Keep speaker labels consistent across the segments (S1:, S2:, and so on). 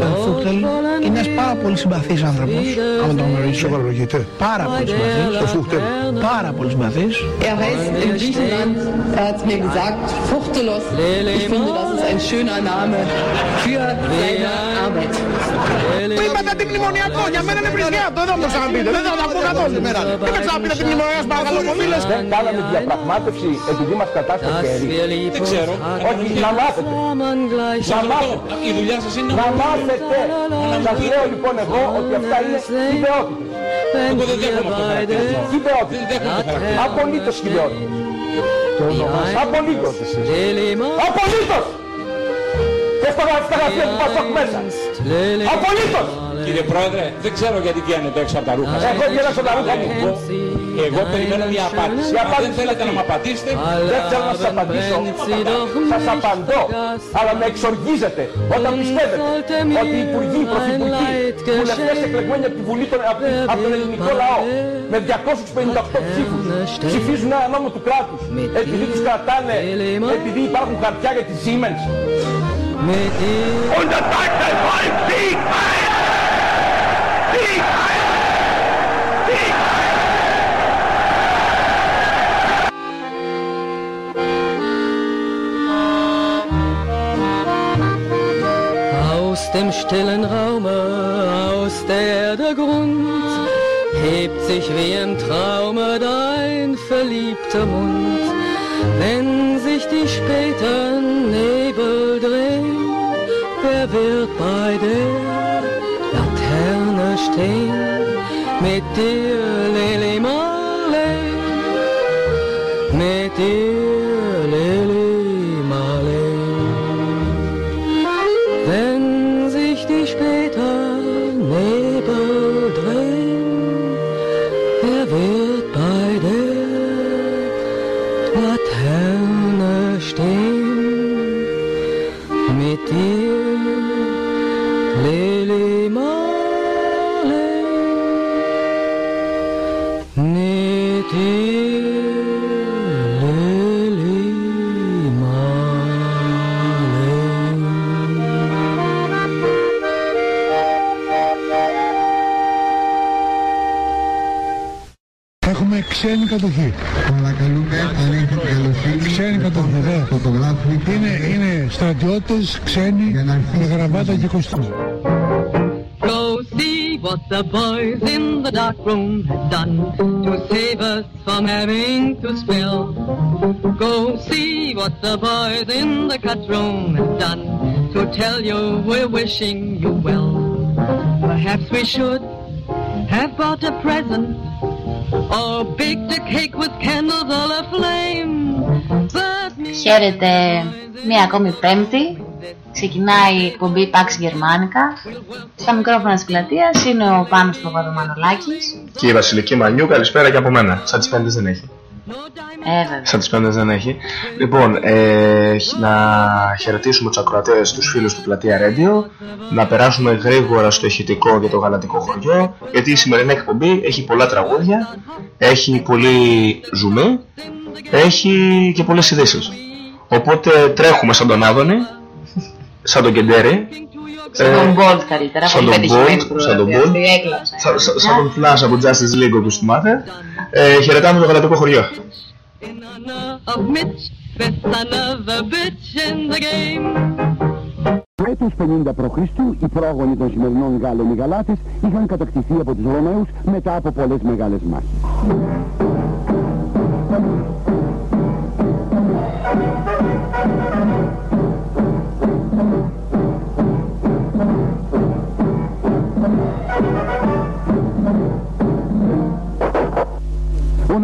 S1: Ο Φούχτελ είναι ένας πάρα πολύ συμπαθής άνθρωπος, άμα τον γνωρίζετε.
S2: Σοβαρολογείτε.
S1: Πάρα πολύ συμπαθής.
S2: Ο Φούχτελ.
S1: Πάρα πολύ συμπαθής.
S3: Er heißt in Griechenland, er hat mir gesagt, Fuchtelos. Ich finde, das ist ein schöner Name für seine Arbeit.
S4: Που είπατε αντιμνημονιακό, για μένα είναι βρισκιάτο, εδώ μου το ξαναπείτε. Δεν θα τα πω καθόλου σήμερα. Δεν με ξαναπείτε αντιμνημονιακό, σας παρακαλώ πολύ. λες.
S5: Δεν κάναμε διαπραγμάτευση επειδή μας κατάστασε χέρι.
S6: Δεν ξέρω.
S5: Όχι, να μάθετε. Να μάθετε.
S6: Η δουλειά σας είναι
S5: Να μάθετε. Σας λέω λοιπόν εγώ ότι αυτά είναι ιδεότητες.
S6: Εγώ δεν δέχομαι αυτό το χαρακτηρισμό. Δεν
S5: Ιδεότητες.
S6: δέχομαι το χαρακτηρισμό.
S5: Απολύτως ιδεότητες. Απολύτως. Απολύτως. Και στο στα γραφεία του Πασόκ μέσα. Απολύτως.
S6: Κύριε Πρόεδρε, δεν ξέρω γιατί βγαίνετε έξω από τα ρούχα σας.
S5: Εγώ γυράσω τα ρούχα μου.
S6: Εγώ περιμένω μια απάντηση.
S5: Η
S6: Αν δεν
S5: απάντηση
S6: θέλετε να
S5: είναι-
S6: μου απαντήσετε,
S5: Δεν θέλω να σας απαντήσω. Σας απαντώ. Αλλά με εξοργίζετε όταν πιστεύετε ότι οι υπουργοί, οι πρωθυπουργοί, βουλευτές εκλεγμένοι από, τη Βουλή, των- από, από τον ελληνικό λαό με 258 ψήφους ψηφίζουν ένα νόμο του κράτους επειδή τους κρατάνε, επειδή υπάρχουν χαρτιά για τη Siemens. Und das sagt der Volk Sieg heil! Sieg heil! Sieg heil!
S7: Aus dem stillen Raume, aus der der Grund, hebt sich wie im Traume dein verliebter Mund. Wenn sich die späten Nebel drehen, wer wird bei der Laterne stehen? Mit dir, Lili Laterne stehen? Mit dir, Lili Marley, mit dir, Lili Marley.
S2: Έχουμε ξένη κατοχή.
S8: Παρακαλούμε, αν έχετε καλοσύνη,
S2: Ξένη κατοχή, βέβαια.
S8: φωτογράφοι
S2: Είναι, είναι στρατιώτες ξένοι
S8: Για να αρχίσει
S2: με
S8: η
S2: γραβάτα και
S8: μουσική.
S2: κοστούμι.
S7: Go see what the boys in the dark room have done to save us from having to spill. Go see what the boys in the cut room have done to to tell you we're wishing you well. Perhaps we should have bought a present or baked a cake with candles all aflame. But
S9: Χαίρετε μία ακόμη πέμπτη. Ξεκινάει η εκπομπή Pax Γερμανικά. Στα μικρόφωνα της πλατείας είναι ο Πάνος Παπαδομανολάκης.
S10: Και η Βασιλική Μανιού, καλησπέρα και από μένα. Σαν τις πέμπτες δεν έχει.
S9: Ε, βέβαια.
S10: Σαν τις πέμπτες δεν έχει. Λοιπόν, ε, να χαιρετήσουμε τους ακροατές, τους φίλους του Πλατεία Radio, να περάσουμε γρήγορα στο ηχητικό για το γαλατικό χωριό, γιατί η σημερινή εκπομπή έχει πολλά τραγούδια, έχει πολύ ζουμί, έχει και πολλές ειδήσεις. Οπότε τρέχουμε σαν τον Άδωνη, σαν τον Κεντέρι,
S9: Σαν τον Bolt καλύτερα,
S10: σαν
S9: πολύ
S10: τον
S9: πετυχημένη
S10: Bolt, σαν τον
S9: προοδεία,
S10: Bolt,
S9: αυτή έκλαψα.
S10: σαν- σαν- σαν τον Flash από Justice League όπως θυμάται. Ε, χαιρετάμε το γαλατικό χωριό.
S7: Of Mitch, that's another bitch in the game.
S11: Το έτος 50 π.Χ. οι πρόγονοι των σημερινών Γάλλων οι Γαλάτες είχαν κατακτηθεί από τους Ρωμαίους μετά από πολλές μεγάλες μάχες.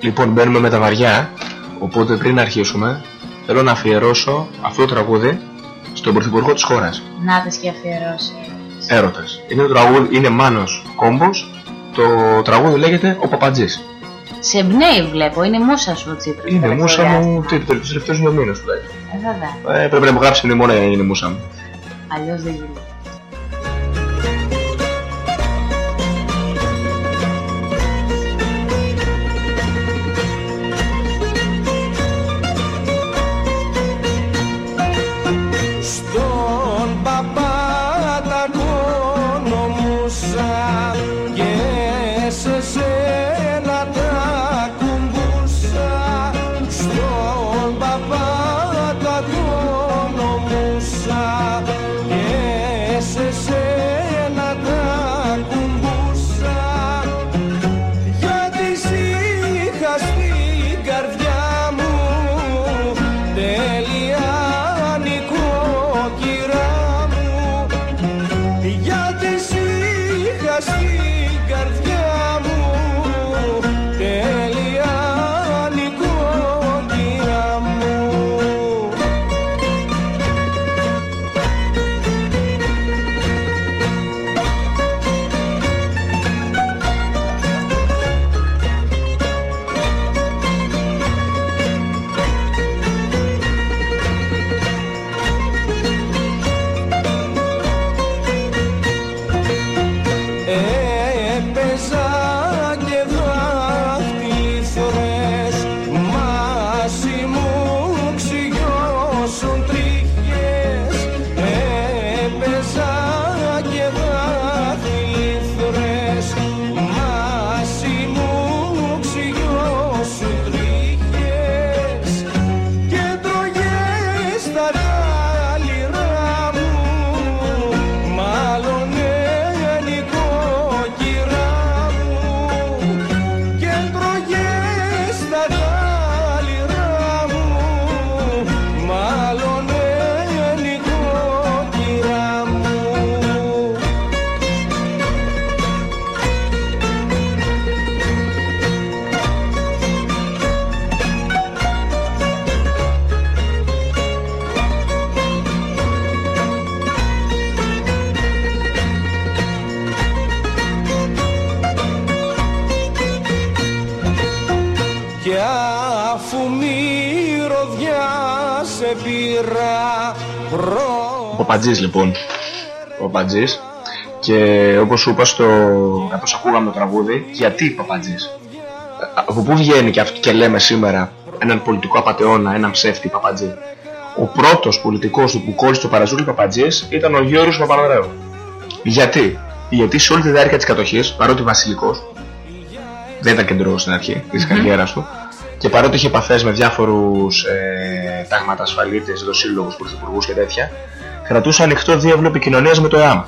S10: Λοιπόν, μπαίνουμε με τα βαριά, οπότε πριν αρχίσουμε, θέλω να αφιερώσω αυτό το τραγούδι στον πρωθυπουργό της χώρας.
S9: Να τες και αφιερώσει.
S10: Έρωτας. Είναι, το τραγούδι, είναι Μάνος Κόμπος, το τραγούδι λέγεται «Ο Παπατζής».
S9: Σε εμπνέει βλέπω, είναι μούσα σου ο Τσίπρος.
S10: Είναι
S9: τελευταίο
S10: μούσα
S9: διάστημα.
S10: μου τι, τους τελευταίους δύο μήνες τουλάχιστον.
S9: Ε, βέβαια.
S10: Ε, πρέπει να μου γράψει μνημόνια για να είναι μούσα μου.
S9: Αλλιώς δεν γίνεται.
S10: Παπατζής λοιπόν. Ο Παπατζής. Και όπως σου είπα στο... όπως ακούγαμε το τραγούδι, γιατί Παπατζής; Ε, Από πού βγαίνει και, αυτό, και λέμε σήμερα έναν πολιτικό απατεώνα, έναν ψεύτη παπατζή; Ο πρώτος πολιτικός του που κόλλησε το παραζούλι παπατζής ήταν ο Γιώργος Παπανδρέου. Γιατί; Γιατί σε όλη τη διάρκεια της κατοχής, παρότι βασιλικός, δεν ήταν κεντρός στην αρχή της καριέρας του, και παρότι είχε επαφές με διάφορους ε, ταγματασφαλίτες, δοσύλλογους, πρωθυπουργούς και τέτοια, κρατούσε ανοιχτό διεύλο επικοινωνίας με το ΕΑΜ.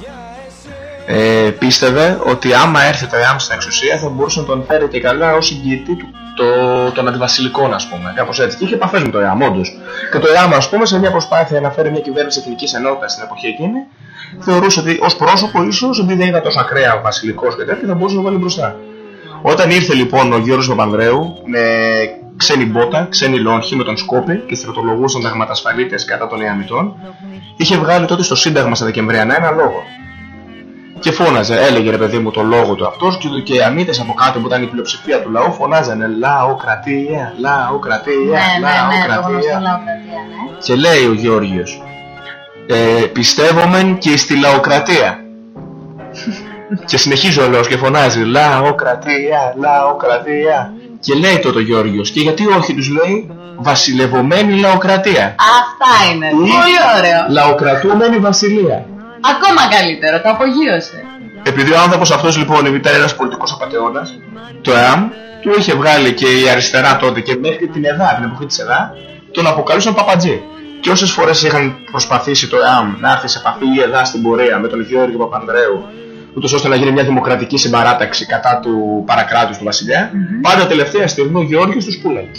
S10: Ε, πίστευε ότι άμα έρθει το ΕΑΜ στην εξουσία θα μπορούσε να τον φέρει και καλά ως εγγυητή του το, των αντιβασιλικών, ας πούμε. Κάπως έτσι. Και είχε επαφές με το ΕΑΜ, όντως. Και το ΕΑΜ, ας πούμε, σε μια προσπάθεια να φέρει μια κυβέρνηση εθνικής ενότητας στην εποχή εκείνη, θεωρούσε ότι ως πρόσωπο ίσως, επειδή δεν ήταν τόσο ακραία ο βασιλικός και τέτοια, θα μπορούσε να το βάλει μπροστά. Όταν ήρθε λοιπόν ο Γιώργος Παπανδρέου με ξένη μπότα, ξένη λόγχη με τον Σκόπη και στρατολογούσαν ταγματασφαλίτες κατά των Ιαμιτών, είχε βγάλει τότε στο Σύνταγμα στα Δεκεμβριανά ένα λόγο. Και φώναζε, έλεγε ρε παιδί μου το λόγο του αυτός και, και οι αμύτες από κάτω που ήταν η πλειοψηφία του λαού φωνάζανε λαοκρατία, λαοκρατία,
S12: Ναι, ναι, ναι, το γνωστό
S10: λαοκρατία.
S12: λαοκρατία, ναι.
S10: Και λέει ο Γεώργιος, ε, πιστεύομεν και στη λαοκρατία. και συνεχίζει ο λόγος και φωνάζει λαοκρατία, λαοκρατία. Και λέει τότε ο Γεώργιος, και γιατί όχι τους λέει βασιλευωμένη λαοκρατία.
S12: Αυτά είναι.
S10: Ή
S12: Πολύ ωραίο.
S10: Λαοκρατούμενη βασιλεία.
S12: Ακόμα καλύτερο. Το απογείωσε.
S10: Επειδή ο άνθρωπος αυτός λοιπόν ήταν ένας πολιτικός απατεώνας, το ΕΑΜ του είχε βγάλει και η αριστερά τότε και μέχρι την ΕΔΑ, την εποχή της ΕΔΑ, τον αποκαλούσαν Παπατζή. Και όσες φορές είχαν προσπαθήσει το ΕΑΜ να έρθει σε επαφή η ΕΔΑ στην πορεία με τον Γιώργο Παπανδρέου, ούτως ώστε να γίνει μια δημοκρατική συμπαράταξη κατά του παρακράτους του βασιλιά, πάντα τελευταία στιγμή ο Γεώργιος τους πουλάει.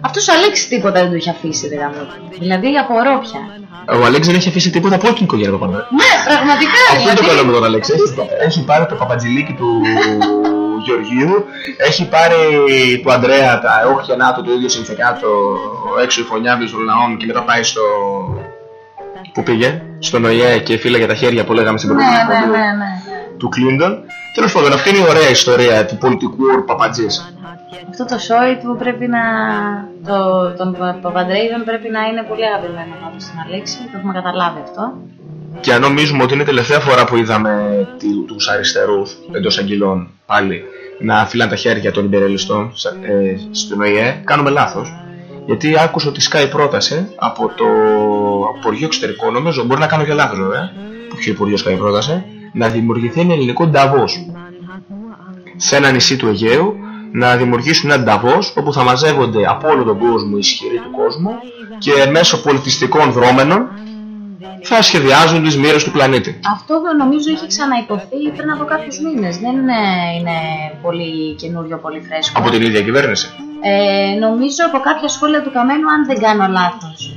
S12: Αυτός ο Αλέξης τίποτα δεν του είχε αφήσει, ρε γάμο. Δηλαδή απορώ πια.
S10: Ο Αλέξης δεν έχει αφήσει τίποτα από την οικογένεια Παπανδρέου.
S12: Ναι, πραγματικά
S10: Αυτό είναι το καλό
S12: δηλαδή.
S10: με τον Αλέξη. Έχει, έχει πάρει το παπατζηλίκι του Γεωργίου, έχει πάρει του Αντρέα τα όχιανά του, το ίδιο συνθεκάτο έξω οι φωνιάδες των λαών και μετά πάει στο. Πού πήγε, στον ΟΗΕ και φύλαγε τα χέρια που λέγαμε στην
S12: Ναι,
S10: προηγούμενη
S12: ναι,
S10: εκπομπή
S12: ναι, ναι.
S10: του Κλίντον. Τέλος πάντων, αυτή είναι η ωραία ιστορία του πολιτικού παπατζής.
S12: Αυτό το σόι του πρέπει να. Το, τον Παπαντρέιδον πρέπει να είναι πολύ αγαπημένο από στην Αλέξη. Το έχουμε καταλάβει αυτό.
S10: Και αν νομίζουμε ότι είναι η τελευταία φορά που είδαμε τι- τους αριστερούς εντός αγγυλών πάλι να φυλάνε τα χέρια των υπερελιστών ε, στην ΟΗΕ, κάνουμε λάθος. Γιατί άκουσα ότι σκάει πρόταση από το Υπουργείο Εξωτερικών, νομίζω, μπορεί να κάνω και λάθος βέβαια, που ποιο Υπουργείο σκάει πρόταση, να δημιουργηθεί ένα ελληνικό Νταβός σε ένα νησί του Αιγαίου, να δημιουργήσουν ένα Νταβός όπου θα μαζεύονται από όλο τον κόσμο οι ισχυροί του κόσμου και μέσω πολιτιστικών δρόμενων θα σχεδιάζουν τις μοίρες του πλανήτη.
S12: Αυτό νομίζω είχε ξαναυποθεί πριν από κάποιους μήνες. Δεν είναι, είναι πολύ καινούριο, πολύ φρέσκο.
S10: Από την ίδια κυβέρνηση.
S12: Ε, νομίζω από κάποια σχόλια του Καμένου, αν δεν κάνω λάθος.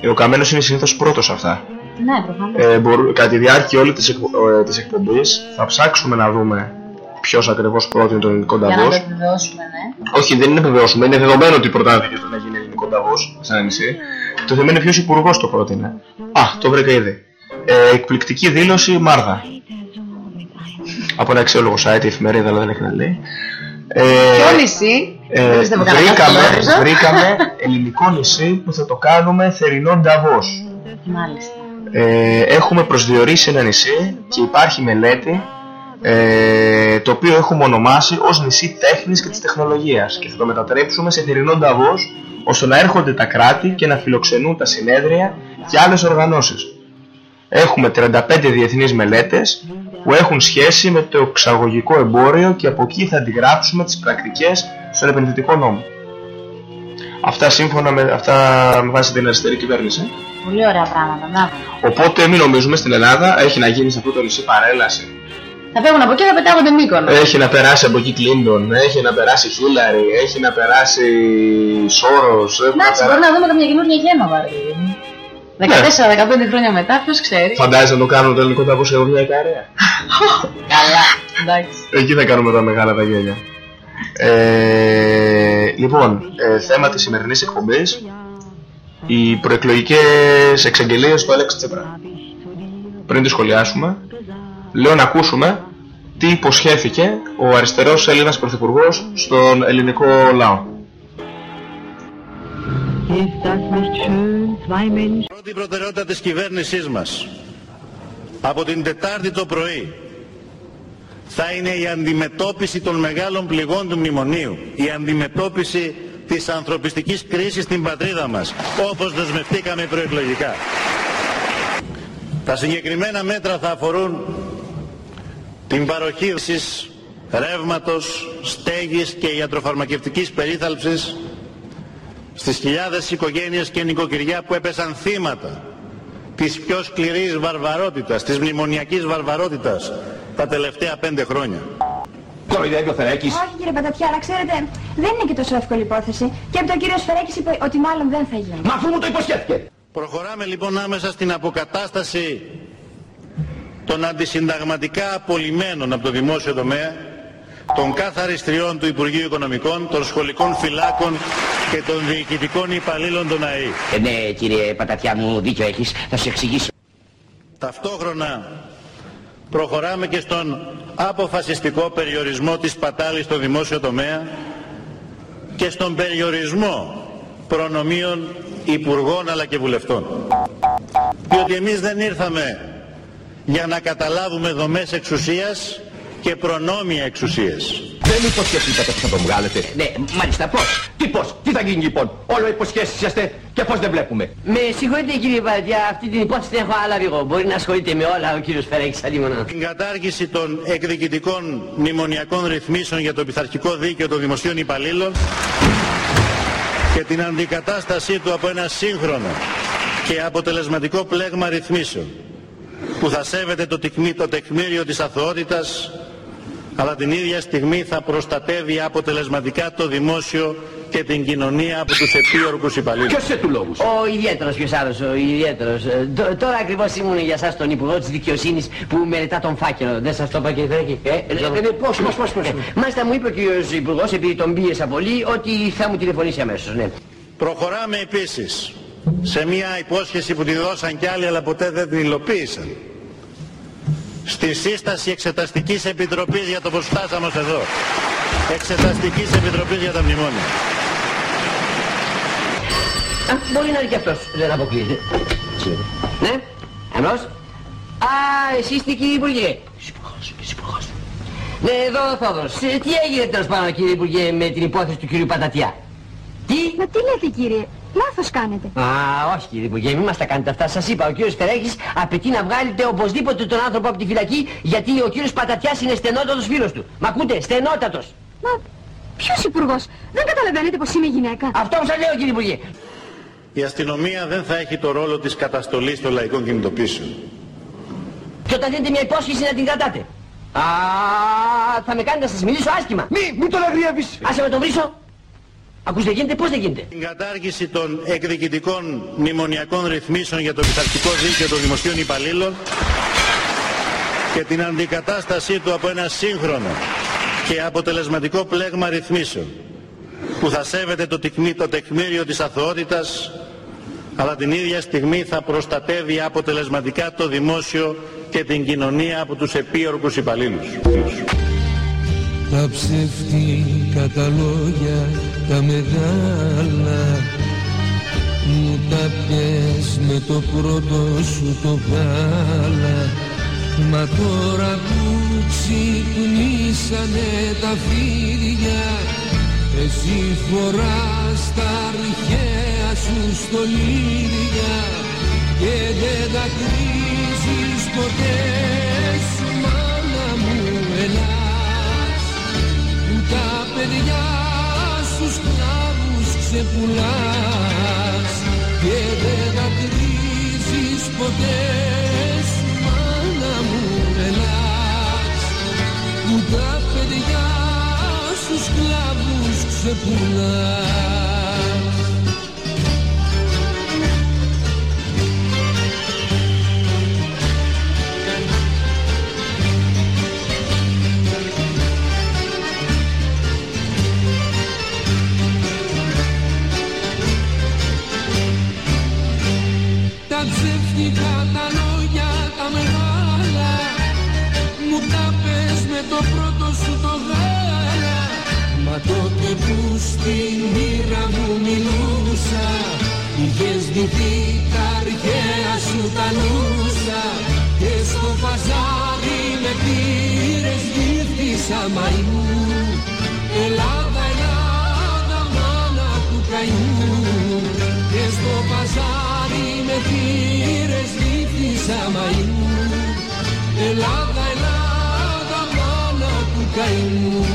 S10: Ε, Ο Καμένος είναι συνήθως πρώτος σε αυτά.
S12: Ναι, προφανώς.
S10: Ε, μπορού- κατά τη διάρκεια όλη της, εκπο, ε, της εκπομπής θα ψάξουμε να δούμε ποιος ακριβώς πρότεινε τον ελληνικό
S12: Για να το
S10: Νταβός.
S12: επιβεβαιώσουμε, ναι.
S10: Όχι, δεν είναι επιβεβαιώσουμε. Είναι δεδομένο ότι προτάθηκε να γίνει ελληνικό Νταβός σε ένα νησί. Το θέμα είναι ποιος υπουργός το πρότεινε. Α, το βρήκα ήδη. Ε, εκπληκτική δήλωση Μάρδα. Από ένα αξιόλογο site, η εφημερίδα, αλλά δεν έχει να λέει. Ε,
S12: Ποιο νησί,
S10: ε,
S12: δεν πιστεύω κανένα
S10: βρήκαμε,
S12: γνώριζα.
S10: βρήκαμε ελληνικό νησί που θα το κάνουμε θερινό Νταβός.
S12: Μάλιστα.
S10: Ε, έχουμε προσδιορίσει ένα νησί και υπάρχει μελέτη ε, το οποίο έχουμε ονομάσει ως νησί τέχνης και της τεχνολογίας και θα το μετατρέψουμε σε θερινό Νταβός ώστε να έρχονται τα κράτη και να φιλοξενούν τα συνέδρια και άλλες οργανώσεις. Έχουμε 35 διεθνείς μελέτες που έχουν σχέση με το εξαγωγικό εμπόριο και από εκεί θα αντιγράψουμε τις πρακτικές στον επενδυτικό νόμο. Αυτά σύμφωνα με, αυτά με βάση την αριστερή κυβέρνηση.
S12: Πολύ ωραία πράγματα. Να.
S10: Οπότε μην νομίζουμε στην Ελλάδα έχει να γίνει σε αυτό το νησί παρέλαση.
S12: Θα φεύγουν από εκεί, θα πετάγονται μήκονο.
S10: Έχει να περάσει από εκεί Κλίντον, έχει να περάσει Χίλαρη, έχει να περάσει Σόρος. έχουν να
S12: Εντάξει,
S10: περάσει-
S12: μπορεί να δούμε καμιά καινούργια γένοβα. ρε παιδί μου. 14-15 χρόνια μετά, ποιος ξέρει.
S10: Φαντάζεσαι να το κάνουμε το ελληνικό τάπο σε μια Ικαρία.
S12: Καλά, εντάξει.
S10: Εκεί θα κάνουμε τα μεγάλα τα γέλια. Ε, λοιπόν, ε, θέμα της σημερινής εκπομπής οι προεκλογικές εξαγγελίες του Αλέξη Τσίπρα. Πριν τη σχολιάσουμε, λέω να ακούσουμε τι υποσχέθηκε ο αριστερός Έλληνας Πρωθυπουργός στον ελληνικό λαό.
S13: Πρώτη προτεραιότητα της κυβέρνησής μας από την Τετάρτη το πρωί θα είναι η αντιμετώπιση των μεγάλων πληγών του μνημονίου, η αντιμετώπιση της ανθρωπιστικής κρίσης στην πατρίδα μας, όπως δεσμευτήκαμε προεκλογικά. Τα συγκεκριμένα μέτρα θα αφορούν την παροχή ρεύματος, στέγης και ιατροφαρμακευτικής περίθαλψης στις χιλιάδες οικογένειες και νοικοκυριά που έπεσαν θύματα της πιο σκληρής βαρβαρότητας, της μνημονιακής βαρβαρότητας τα τελευταία πέντε χρόνια.
S14: Κοροϊδεύει ο Φερέκης;
S15: Όχι κύριε Πατατιά, αλλά ξέρετε, δεν είναι και τόσο εύκολη υπόθεση. Και από τον κύριο Σφερέκης είπε ότι μάλλον δεν θα γίνει.
S14: Μα αφού μου το υποσχέθηκε.
S13: Προχωράμε λοιπόν άμεσα στην αποκατάσταση των αντισυνταγματικά απολυμένων από το δημόσιο τομέα, των καθαριστριών του Υπουργείου Οικονομικών, των σχολικών φυλάκων και των διοικητικών υπαλλήλων των ΑΕΗ.
S16: Ε, ναι κύριε Πατατιά μου δίκιο έχεις, θα σου εξηγήσω.
S13: Ταυτόχρονα προχωράμε και στον αποφασιστικό περιορισμό της πατάλης στο δημόσιο τομέα και στον περιορισμό προνομίων υπουργών αλλά και βουλευτών. Διότι εμείς δεν ήρθαμε για να καταλάβουμε δομές εξουσίας και προνόμια εξουσίας.
S14: Δεν υποσχεθήκατε που θα τον βγάλετε;
S16: Ναι, μάλιστα πώς;
S14: Τι πώς, τι θα γίνει λοιπόν; Όλο υποσχέσεις είσαστε και πώς δεν βλέπουμε;
S16: Με συγχωρείτε κύριε Πατατιά, αυτή την υπόθεση την έχω άλλα εγώ. Μπορεί να ασχολείται με όλα ο κύριος Φερέκης αντίμονα.
S13: Την κατάργηση των εκδικητικών μνημονιακών ρυθμίσεων για το πειθαρχικό δίκαιο των δημοσίων υπαλλήλων και την αντικατάστασή του από ένα σύγχρονο και αποτελεσματικό πλέγμα ρυθμίσεων που θα σέβεται το, τεκμή, το τεκμήριο της αθωότητας αλλά την ίδια στιγμή θα προστατεύει αποτελεσματικά το δημόσιο και την κοινωνία από τους επίορκους υπαλλήλους.
S14: Ποιος σε του λόγους.
S16: Ο ιδιαίτερος ποιος άλλος, ο ιδιαίτερος. Ε, τ- τώρα ακριβώς ήμουν για σας τον Υπουργό της Δικαιοσύνης που μελετά τον φάκελο. Δεν σας το είπα κύριε Φερέκη. Ε, ε,
S14: ε, ε, πώς, πώς, πώς, πώς.
S16: Ε, μάλιστα μου είπε ο κύριος Υπουργός, επειδή τον πίεσα πολύ, ότι θα μου τηλεφωνήσει αμέσως. Ναι.
S13: Προχωράμε επίσης σε μια υπόσχεση που τη δώσαν κι άλλοι αλλά ποτέ δεν την υλοποίησαν. Στη σύσταση Εξεταστικής Επιτροπής για το πως φτάσαμε ως εδώ. Εξεταστικής Επιτροπής για τα μνημόνια.
S16: Α, μπορεί να είναι και αυτός, δεν αποκλείεται. Ναι, αμώς. Α, εσείς τι κύριε Υπουργέ. Είσαι υπουργός, είσαι υπουργός. Ναι, εδώ ο Θόδωρος. Ε, Τι έγινε τέλος πάντων κύριε Υπουργέ με την υπόθεση του κύριου Πατατιά; Τι;
S15: Μα τι λέτε κύριε, λάθος κάνετε.
S16: Α, όχι κύριε Υπουργέ, μην μας τα κάνετε αυτά. Σας είπα, ο κύριος Φερέχης απαιτεί να βγάλετε οπωσδήποτε τον άνθρωπο από τη φυλακή γιατί ο κύριος Πατατιάς είναι στενότατος φίλος του. Μ' ακούτε, στενότατος.
S15: Μα ποιος υπουργός, δεν καταλαβαίνετε πως είμαι γυναίκα.
S16: Αυτό που σας λέω κύριε Υπουργέ.
S13: Η αστυνομία δεν θα έχει το ρόλο της καταστολής των λαϊκών κινητοποίησεων.
S16: Και όταν δίνετε μια υπόσχεση να την κρατάτε. Α, θα με κάνετε να σας μιλήσω άσχημα.
S14: Μη, μην τον αγριεύεις.
S16: Άσε με τον βρίσω. Ακούς δεν γίνεται, πώς δεν γίνεται;
S13: Την κατάργηση των εκδικητικών μνημονιακών ρυθμίσεων για το πειθαρχικό δίκαιο των δημοσίων υπαλλήλων και την αντικατάστασή του από ένα σύγχρονο και αποτελεσματικό πλέγμα ρυθμίσεων που θα σέβεται το, τεκμή, το τεκμήριο της αθωότητας αλλά την ίδια στιγμή θα προστατεύει αποτελεσματικά το δημόσιο και την κοινωνία από τους επίορκους υπαλλήλους.
S17: Τα ψεύτικα τα λόγια τα μεγάλα Μου τα πιες με το πρώτο σου το γάλα. Μα τώρα που ξυπνήσανε τα φίδια Εσύ φοράς τα αρχαία σου στολίδια Και δεν τα κρίζεις ποτέ. Σου μάνα μου ελάς Που τα παιδιά σου σκλάβους ξεπουλάς Και δεν τα κρίζεις ποτέ. Σου μάνα μου ελάς Που τα παιδιά σου σκλάβους ξεπουλάς τα μεγάλα. Μου τα πες με το πρώτο σου το γάλα. Μα τότε που στη μοίρα μου μιλούσα Είχες ντυθεί τα αρχαία σου τα νούσα. Και στο παζάρι με πήρες γύφτησα μαϊμού Ελλάδα, Ελλάδα, μάνα καημού. Και στο παζάρι με θύρες δίφτησα μαϊμού. Ελλάδα, Ελλάδα, μάνα του καημού.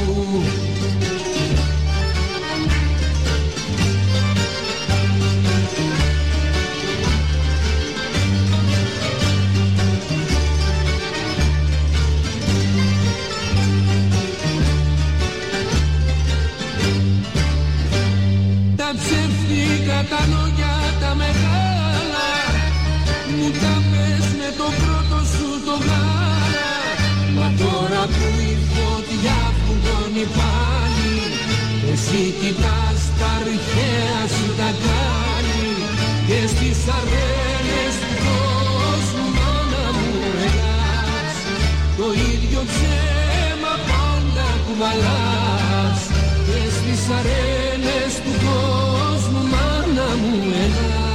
S17: Τα ψεύτικα τα λόγια η φωτιά φουγκώνει πάλι Εσύ κοιτάς τα αρχαία σου τα κάνει Και στις αρένες του κόσμου μάνα μου ελάς Το ίδιο ψέμα πάντα κουβαλάς Και στις αρένες του κόσμου μάνα μου ελάς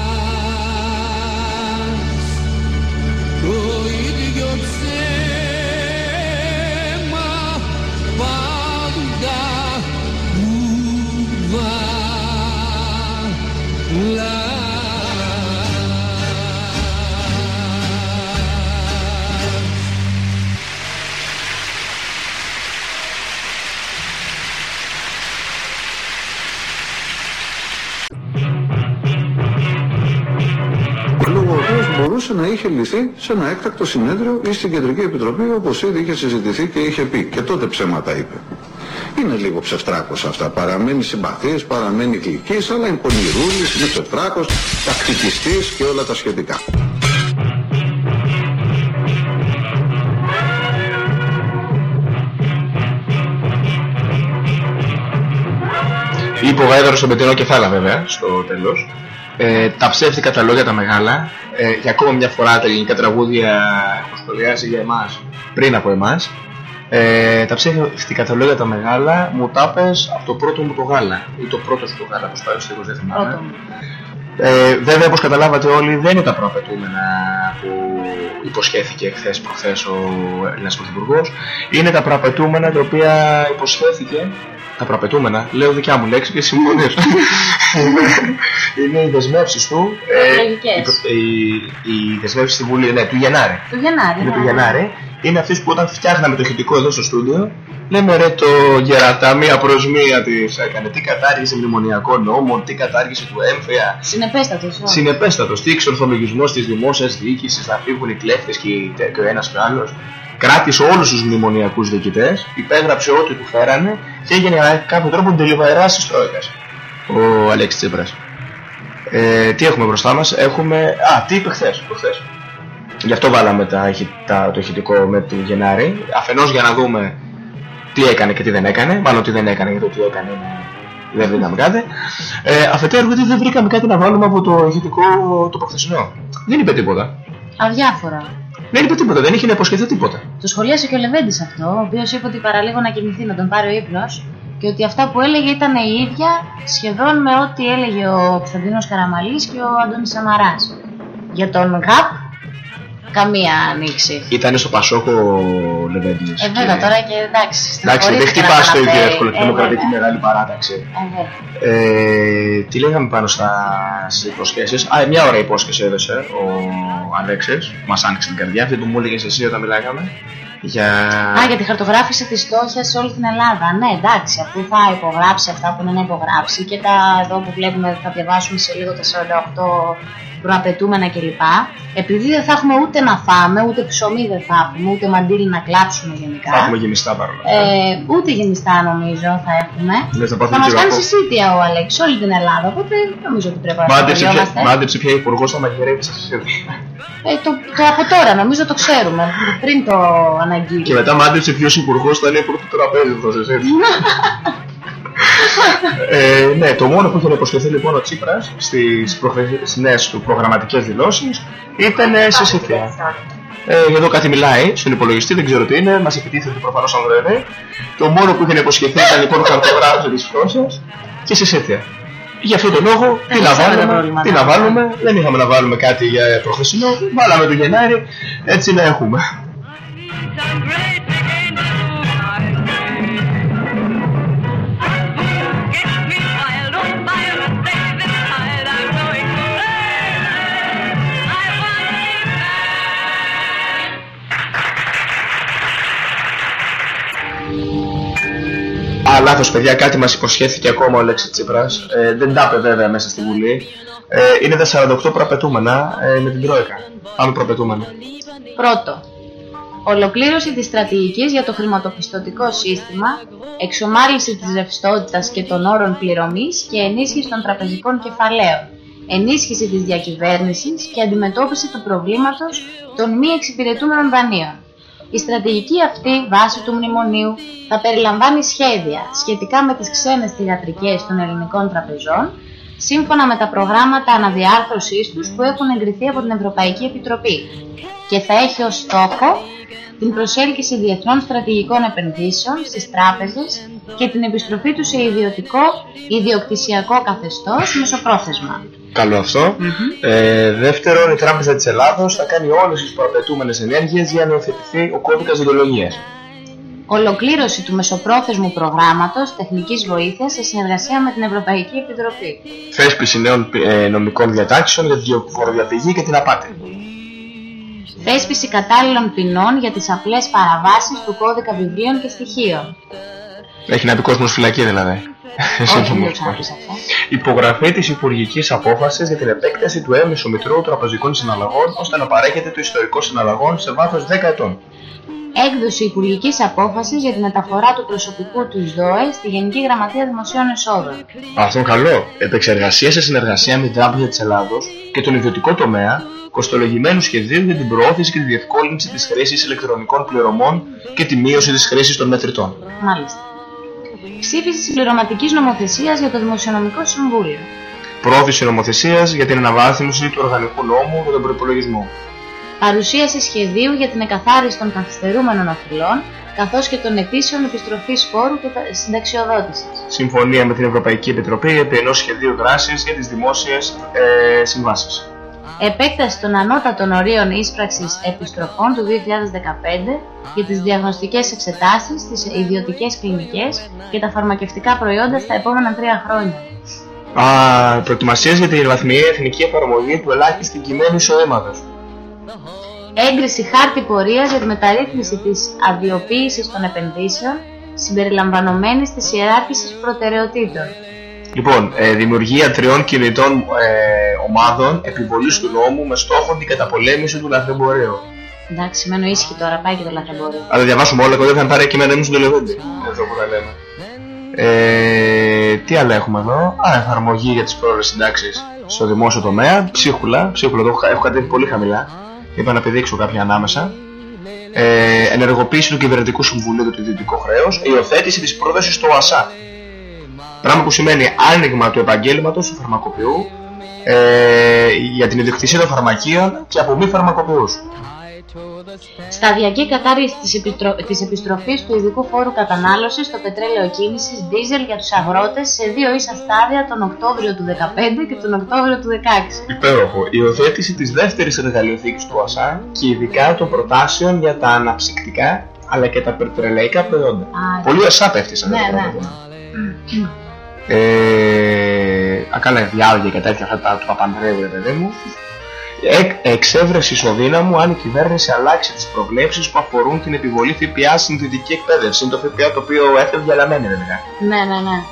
S18: μπορούσε να είχε λυθεί σε ένα έκτακτο συνέδριο ή στην Κεντρική Επιτροπή όπως ήδη είχε συζητηθεί και είχε πει. Και τότε ψέματα είπε. Είναι λίγο ψευτράκος αυτά. Παραμένει συμπαθής, παραμένει γλυκής, αλλά είναι πονηρούλης, είναι ψευτράκος, τακτικιστής και όλα τα σχετικά.
S10: Είπε ο Γάιδαρος στον Πετρινό Κεφάλα βέβαια, στο τέλος. Ε, τα ψεύτικα τα λόγια τα μεγάλα, ε, για ακόμα μια φορά τα ελληνικά τραγούδια που σχολιάζει για εμάς, πριν από εμάς. Ε, τα ψεύτικα τα λόγια τα μεγάλα μου τα πες από το πρώτο μου το γάλα ή το πρώτο σου το γάλα, όπως πάει ο στίχος, δεν θυμάμαι.
S12: Πρώτο μου.
S10: Ε, βέβαια, όπως καταλάβατε όλοι, δεν είναι τα προαπαιτούμενα που υποσχέθηκε χθες προχθές ο Έλληνας Πρωθυπουργός. Είναι τα προαπαιτούμενα τα οποία υποσχέθηκε, τα προαπαιτούμενα, λέω δικιά μου λέξη και συμφωνείς. είναι οι δεσμεύσεις του, ε,
S12: Εκλογικές.
S10: οι, οι, οι δεσμεύσεις στη Βουλή, ναι, του Γενάρη.
S12: Του Γενάρη.
S10: Είναι
S12: ναι.
S10: του Γενάρη. Είναι αυτές που όταν φτιάχναμε το ηχητικό εδώ στο στούντιο, λέμε ρε το γερατά μία προς μία της έκανε. Τι κατάργησε μνημονιακό νόμο, τι κατάργησε του έμφυα.
S12: Συνεπέστατος. όχι.
S10: Συνεπέστατος, τι εξορθολογισμός της δημόσιας διοίκησης, να φύγουν οι κλέφτες και, οι- και ο ένας και ο άλλος. Κράτησε όλους τους μνημονιακούς διοικητές, υπέγραψε ό,τι του φέρανε και έγινε με κάποιο τρόπο τελειβαεράς της Τρόικας. Ο Αλέξης Τσίπρας. Ε, τι έχουμε μπροστά μας, έχουμε... Α, τι είπε χθες, προχθές. Γι' αυτό βάλαμε τα, ηχη- τα, το ηχητικό με του Γενάρη. Αφενός για να δούμε τι έκανε και τι δεν έκανε. Μάλλον τι δεν έκανε γιατί το τι έκανε είναι- δεν βρήκαμε κάτι. Ε, αφετέρου γιατί δεν βρήκαμε κάτι να βάλουμε από το ηχητικό το προχθεσινό. Δεν είπε τίποτα.
S12: Αδιάφορα.
S10: Δεν είπε τίποτα, δεν είχε να υποσχεθεί τίποτα.
S12: Το σχολίασε και ο Λεβέντης αυτό, ο οποίος είπε ότι παραλίγο να κοιμηθεί, να τον πάρει ο ύπνος και ότι αυτά που έλεγε ήταν η ίδια σχεδόν με ό,τι έλεγε ο Κωνσταντίνος Καραμαλής και ο Αντώνης Σαμαράς. Για τον ΓΑΠ, καμία ανοίξη.
S10: Ήταν στο Πασόκο ο Λεβέντης.
S12: Ε, βέβαια, τώρα και εντάξει.
S10: Εντάξει, δεν
S12: στεναχωρήθηκα να
S10: χτυπάς το ίδιο
S12: αναφέρει.
S10: εύκολο και
S12: Ε,
S10: δημοκρατική
S12: βέβαια.
S10: μεγάλη παράταξη.
S12: Ε, βέβαια.
S10: Ε, τι λέγαμε πάνω στα στις υποσχέσεις; Α, μια ώρα υπόσχεση έδωσε ο Αλέξης. Μας άνοιξε την καρδιά. Αυτή που μου έλεγες εσύ όταν μιλάγαμε. Για...
S12: Α, για τη χαρτογράφηση τη φτώχεια σε όλη την Ελλάδα. Ναι, εντάξει, αφού θα υπογράψει αυτά που είναι να υπογράψει και τα εδώ που βλέπουμε θα διαβάσουμε σε λίγο τα 48 προαπαιτούμενα κλπ. Επειδή δεν θα έχουμε ούτε να φάμε, ούτε ψωμί δεν θα έχουμε, ούτε μαντίλι να κλάψουμε γενικά.
S10: Θα έχουμε γεμιστά παρόλα αυτά.
S12: Ε, ούτε γενιστά νομίζω θα έχουμε.
S10: Λες να πάθουμε
S12: θα μας κάνει
S10: τσιρακό.
S12: συσίτια ο Αλέξ όλη την Ελλάδα. Οπότε δεν νομίζω ότι πρέπει να
S10: Μάντεψε ποια,
S12: χωριόμαστε.
S10: μάντεψε ποια υπουργός θα μαγειρεύει σας εσύ.
S12: Ε, το, το από τώρα νομίζω το ξέρουμε. Πριν το αναγγείλει.
S10: Και μετά μάντεψε ποιος υπουργός θα είναι πρώτο τραπέζι θα σας έτσι. ε, ναι, το μόνο που είχε υποσχεθεί λοιπόν ο Τσίπρας στις προχθεσινές του προγραμματικές δηλώσεις ήταν ε, σε σύνθεια. Ε, εδώ κάτι μιλάει στον υπολογιστή, δεν ξέρω τι είναι, μας επιτίθεται προφανώς Ανδρέδε. Το μόνο που είχε υποσχεθεί ήταν λοιπόν χαρτογράφηση της φτώχειας και σε σύνθεια. Γι' αυτόν τον λόγο, τι
S12: Δεν
S10: να
S12: ξέρουμε τα
S10: βάλουμε,
S12: προβλήματά
S10: τι να
S12: μας.
S10: βάλουμε, δεν είχαμε να βάλουμε κάτι για προχθεσινό, βάλαμε το Γενάρη, έτσι να έχουμε. Α, λάθος παιδιά, κάτι μας υποσχέθηκε ακόμα ο Λέξη Τσίπρας. Ε, δεν τα είπε βέβαια μέσα στη Βουλή. Ε, είναι τα 48 προαπαιτούμενα ε, με την Τρόικα. Πάμε προαπαιτούμενα.
S12: Πρώτο, ολοκλήρωση της στρατηγικής για το χρηματοπιστωτικό σύστημα, εξομάλυση της ρευστότητας και των όρων πληρωμής και ενίσχυση των τραπεζικών κεφαλαίων, ενίσχυση της διακυβέρνησης και αντιμετώπιση του προβλήματος των μη εξυπηρετούμενων δανείων. Η στρατηγική αυτή, βάσει του μνημονίου, θα περιλαμβάνει σχέδια σχετικά με τις ξένες θηγατρικές των ελληνικών τραπεζών, σύμφωνα με τα προγράμματα αναδιάρθρωσής τους που έχουν εγκριθεί από την Ευρωπαϊκή Επιτροπή και θα έχει ως στόχο την προσέλκυση διεθνών στρατηγικών επενδύσεων στις τράπεζες και την επιστροφή τους σε ιδιωτικό ιδιοκτησιακό καθεστώς μεσοπρόθεσμα.
S10: Καλό αυτό. Ε, δεύτερον, η Τράπεζα της Ελλάδος θα κάνει όλες τις προαπαιτούμενες ενέργειες για να υιοθετηθεί ο κώδικας διοντολογίας.
S12: Ολοκλήρωση του μεσοπρόθεσμου προγράμματος τεχνικής βοήθειας σε συνεργασία με την Ευρωπαϊκή Επιτροπή.
S10: Θέσπιση νέων ε, νομικών διατάξεων για τη φοροδιαφυγή και την απάτη.
S12: Θέσπιση κατάλληλων ποινών για τις απλές παραβάσεις του κώδικα βιβλίων και στοιχείων.
S10: Έχει να πει κόσμος φυλακή δηλαδή.
S12: Όχι, δεν το ξάπλυσα αυτό.
S10: Υπογραφή της υπουργικής απόφασης για την επέκταση του έμεσου μητρώου τραπεζικών συναλλαγών ώστε να παρέχεται το ιστορικό συναλλαγών σε βάθος 10 ετών.
S12: Έκδοση υπουργικής απόφασης για τη μεταφορά του προσωπικού του ΔΟΕ στη Γενική Γραμματεία Δημοσίων Εσόδων.
S10: Αυτό είναι καλό. Επεξεργασία σε συνεργασία με την Τράπεζα της Ελλάδος και τον ιδιωτικό τομέα κοστολογημένου σχεδίου για την προώθηση και τη διευκόλυνση της χρήσης ηλεκτρονικών πληρωμών και τη μείωση της χρήσης των μετρητών.
S12: Μάλιστα. Ψήφιση συμπληρωματικής νομοθεσίας για το Δημοσιονομικό Συμβούλιο.
S10: Πρόθεση νομοθεσίας για την αναβάθμιση του οργανικού νόμου για τον προπολογισμό.
S12: Παρουσίαση σχεδίου για την εκαθάριση των καθυστερούμενων οφειλών καθώς και των αιτήσεων επιστροφής φόρου και τα- συνταξιοδότησης.
S10: Συμφωνία με την Ευρωπαϊκή Επιτροπή επί ενός σχεδίου δράσης για τις δημόσιες ε, συμβάσεις.
S12: Επέκταση των ανώτατων ορίων ίσπραξης επιστροφών του 2015 για τις διαγνωστικές εξετάσεις, τις ιδιωτικές κλινικές και τα φαρμακευτικά προϊόντα στα επόμενα τρία χρόνια.
S10: Α, προετοιμασίες για τη βαθμιαία εθνική εφαρμογή του ελάχιστου κειμένου εισοδήματος.
S12: Έγκριση χάρτη πορείας για τη μεταρρύθμιση της αδειοποίησης των επενδύσεων συμπεριλαμβανομένης της ιεράρχησης προτεραιοτήτων.
S10: Λοιπόν, ε, δημιουργία τριών κινητών ε, ομάδων επιβολής του νόμου με στόχο την καταπολέμηση του λαθρεμπορίου.
S12: Εντάξει, μένω ήσυχη τώρα, πάει και το λαθρεμπόριο.
S10: Αν τα διαβάσουμε όλα, εγώ δεν θα πάρει κείμενα μου στον Τελεβέντη. Εδώ που τα λέμε. Ε, τι άλλο έχουμε εδώ; Α, εφαρμογή για τις πρόορες συντάξεις στο δημόσιο τομέα. Ψίχουλα, ψίχουλα, το έχω, έχω κατέβει πολύ χαμηλά. Είπα να πηδήξω κάποια ανάμεσα. Ε, ενεργοποίηση του κυβερνητικού συμβουλίου για το ιδιωτικό χρέος. Υιοθέτηση της πρότασης του ΟΑΣΑ. Πράγμα που σημαίνει άνοιγμα του επαγγέλματος του φαρμακοποιού ε, για την ιδιοκτησία των φαρμακείων και από μη φαρμακοποιούς.
S12: Σταδιακή κατάργηση της, επιστρο... της επιστροφής του ειδικού φόρου κατανάλωσης στο πετρέλαιο κίνησης δίζελ για τους αγρότες σε δύο ίσα στάδια τον Οκτώβριο του 2015 και τον Οκτώβριο του 2016.
S10: Υπέροχο. Η υιοθέτηση της δεύτερης εργαλειοθήκης του ΟΑΣΑ και ειδικά των προτάσεων για τα αναψυκτικά αλλά και τα πετρελαϊκά προϊόντα.
S12: Α,
S10: Πολύ ΟΑΣΑ πέφτει σαν
S12: Ναι,
S10: αυτό.
S12: ναι.
S10: Ε, ακάλα διάλογια και τέτοια αυτά τα του Παπανδρέου, ρε παιδί μου. Εκ, εξέβρεση ισοδύναμου αν η κυβέρνηση αλλάξει τις προβλέψεις που αφορούν την επιβολή ΦΠΑ στην δυτική εκπαίδευση. Είναι το ΦΠΑ το οποίο έφευγε αλλά μένει βέβαια.
S12: Ναι, ναι, ναι.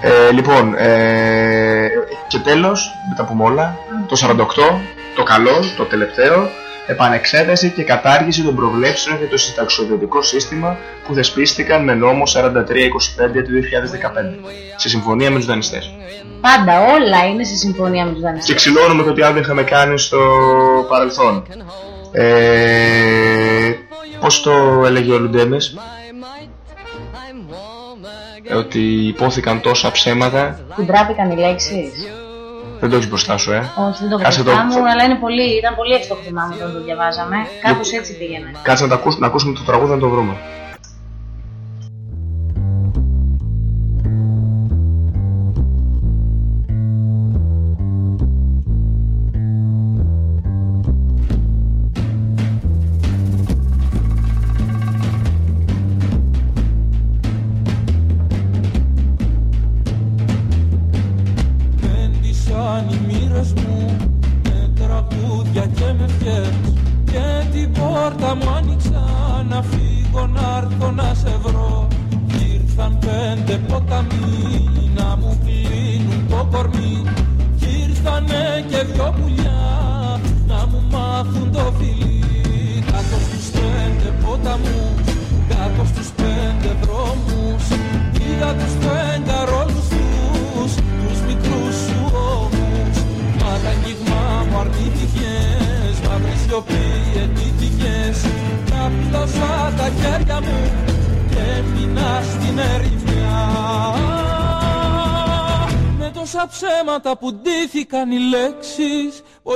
S10: Ε, λοιπόν, ε, και τέλος, μην τα πούμε όλα, το 48, το καλό, το τελευταίο, επανεξέταση και κατάργηση των προβλέψεων για το συνταξιοδοτικό σύστημα που θεσπίστηκαν με νόμο 4325 του 2015, σε συμφωνία με τους δανειστές.
S12: Πάντα όλα είναι σε συμφωνία με τους
S10: Και
S12: δανειστές.
S10: ξυλώνουμε το ότι άλλο είχαμε κάνει στο παρελθόν. Ε, πώς το έλεγε ο Λουντέμες, ε, ότι υπόθηκαν τόσα ψέματα,
S12: Την τράπηκαν οι λέξεις.
S10: Δεν το έχεις μπροστά σου, ε.
S12: Όχι, δεν το
S10: Κάτσε
S12: μπροστά
S10: το-
S12: μου, αλλά είναι πολύ, ήταν πολύ έξω το θυμάμαι όταν το διαβάζαμε. Κάπως έτσι πήγαινε.
S10: Κάτσε να, το ακούς- να ακούσουμε το τραγούδι να το βρούμε.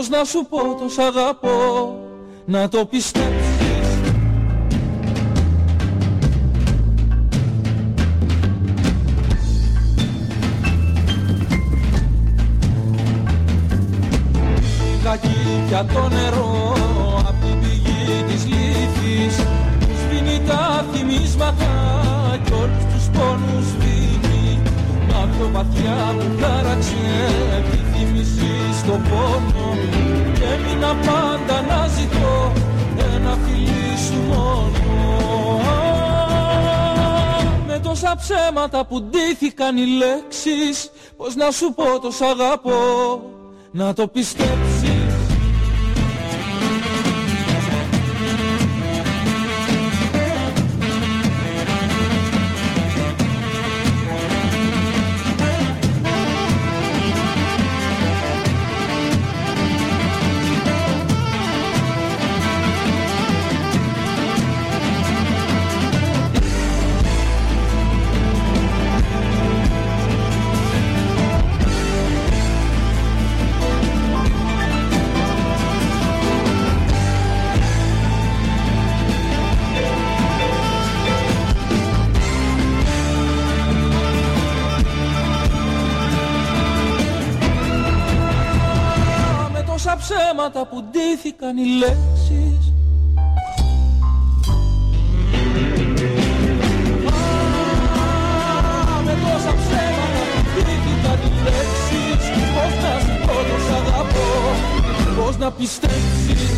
S19: Πώς να σου πω το σ' αγαπώ Να το πιστέψεις. Κακή πια το Και έμεινα πάντα να ζητώ Ένα φιλί σου μόνο. Με τόσα ψέματα που ντύθηκαν οι λέξεις Πώς να σου πω το σ' αγαπώ. Να το πιστέψεις ντύθηκαν οι λέξεις Α, με τόσα ψέματα που ντύθηκαν οι λέξεις Πώς να σου πω το σ' αγαπώ Πώς να πιστέψεις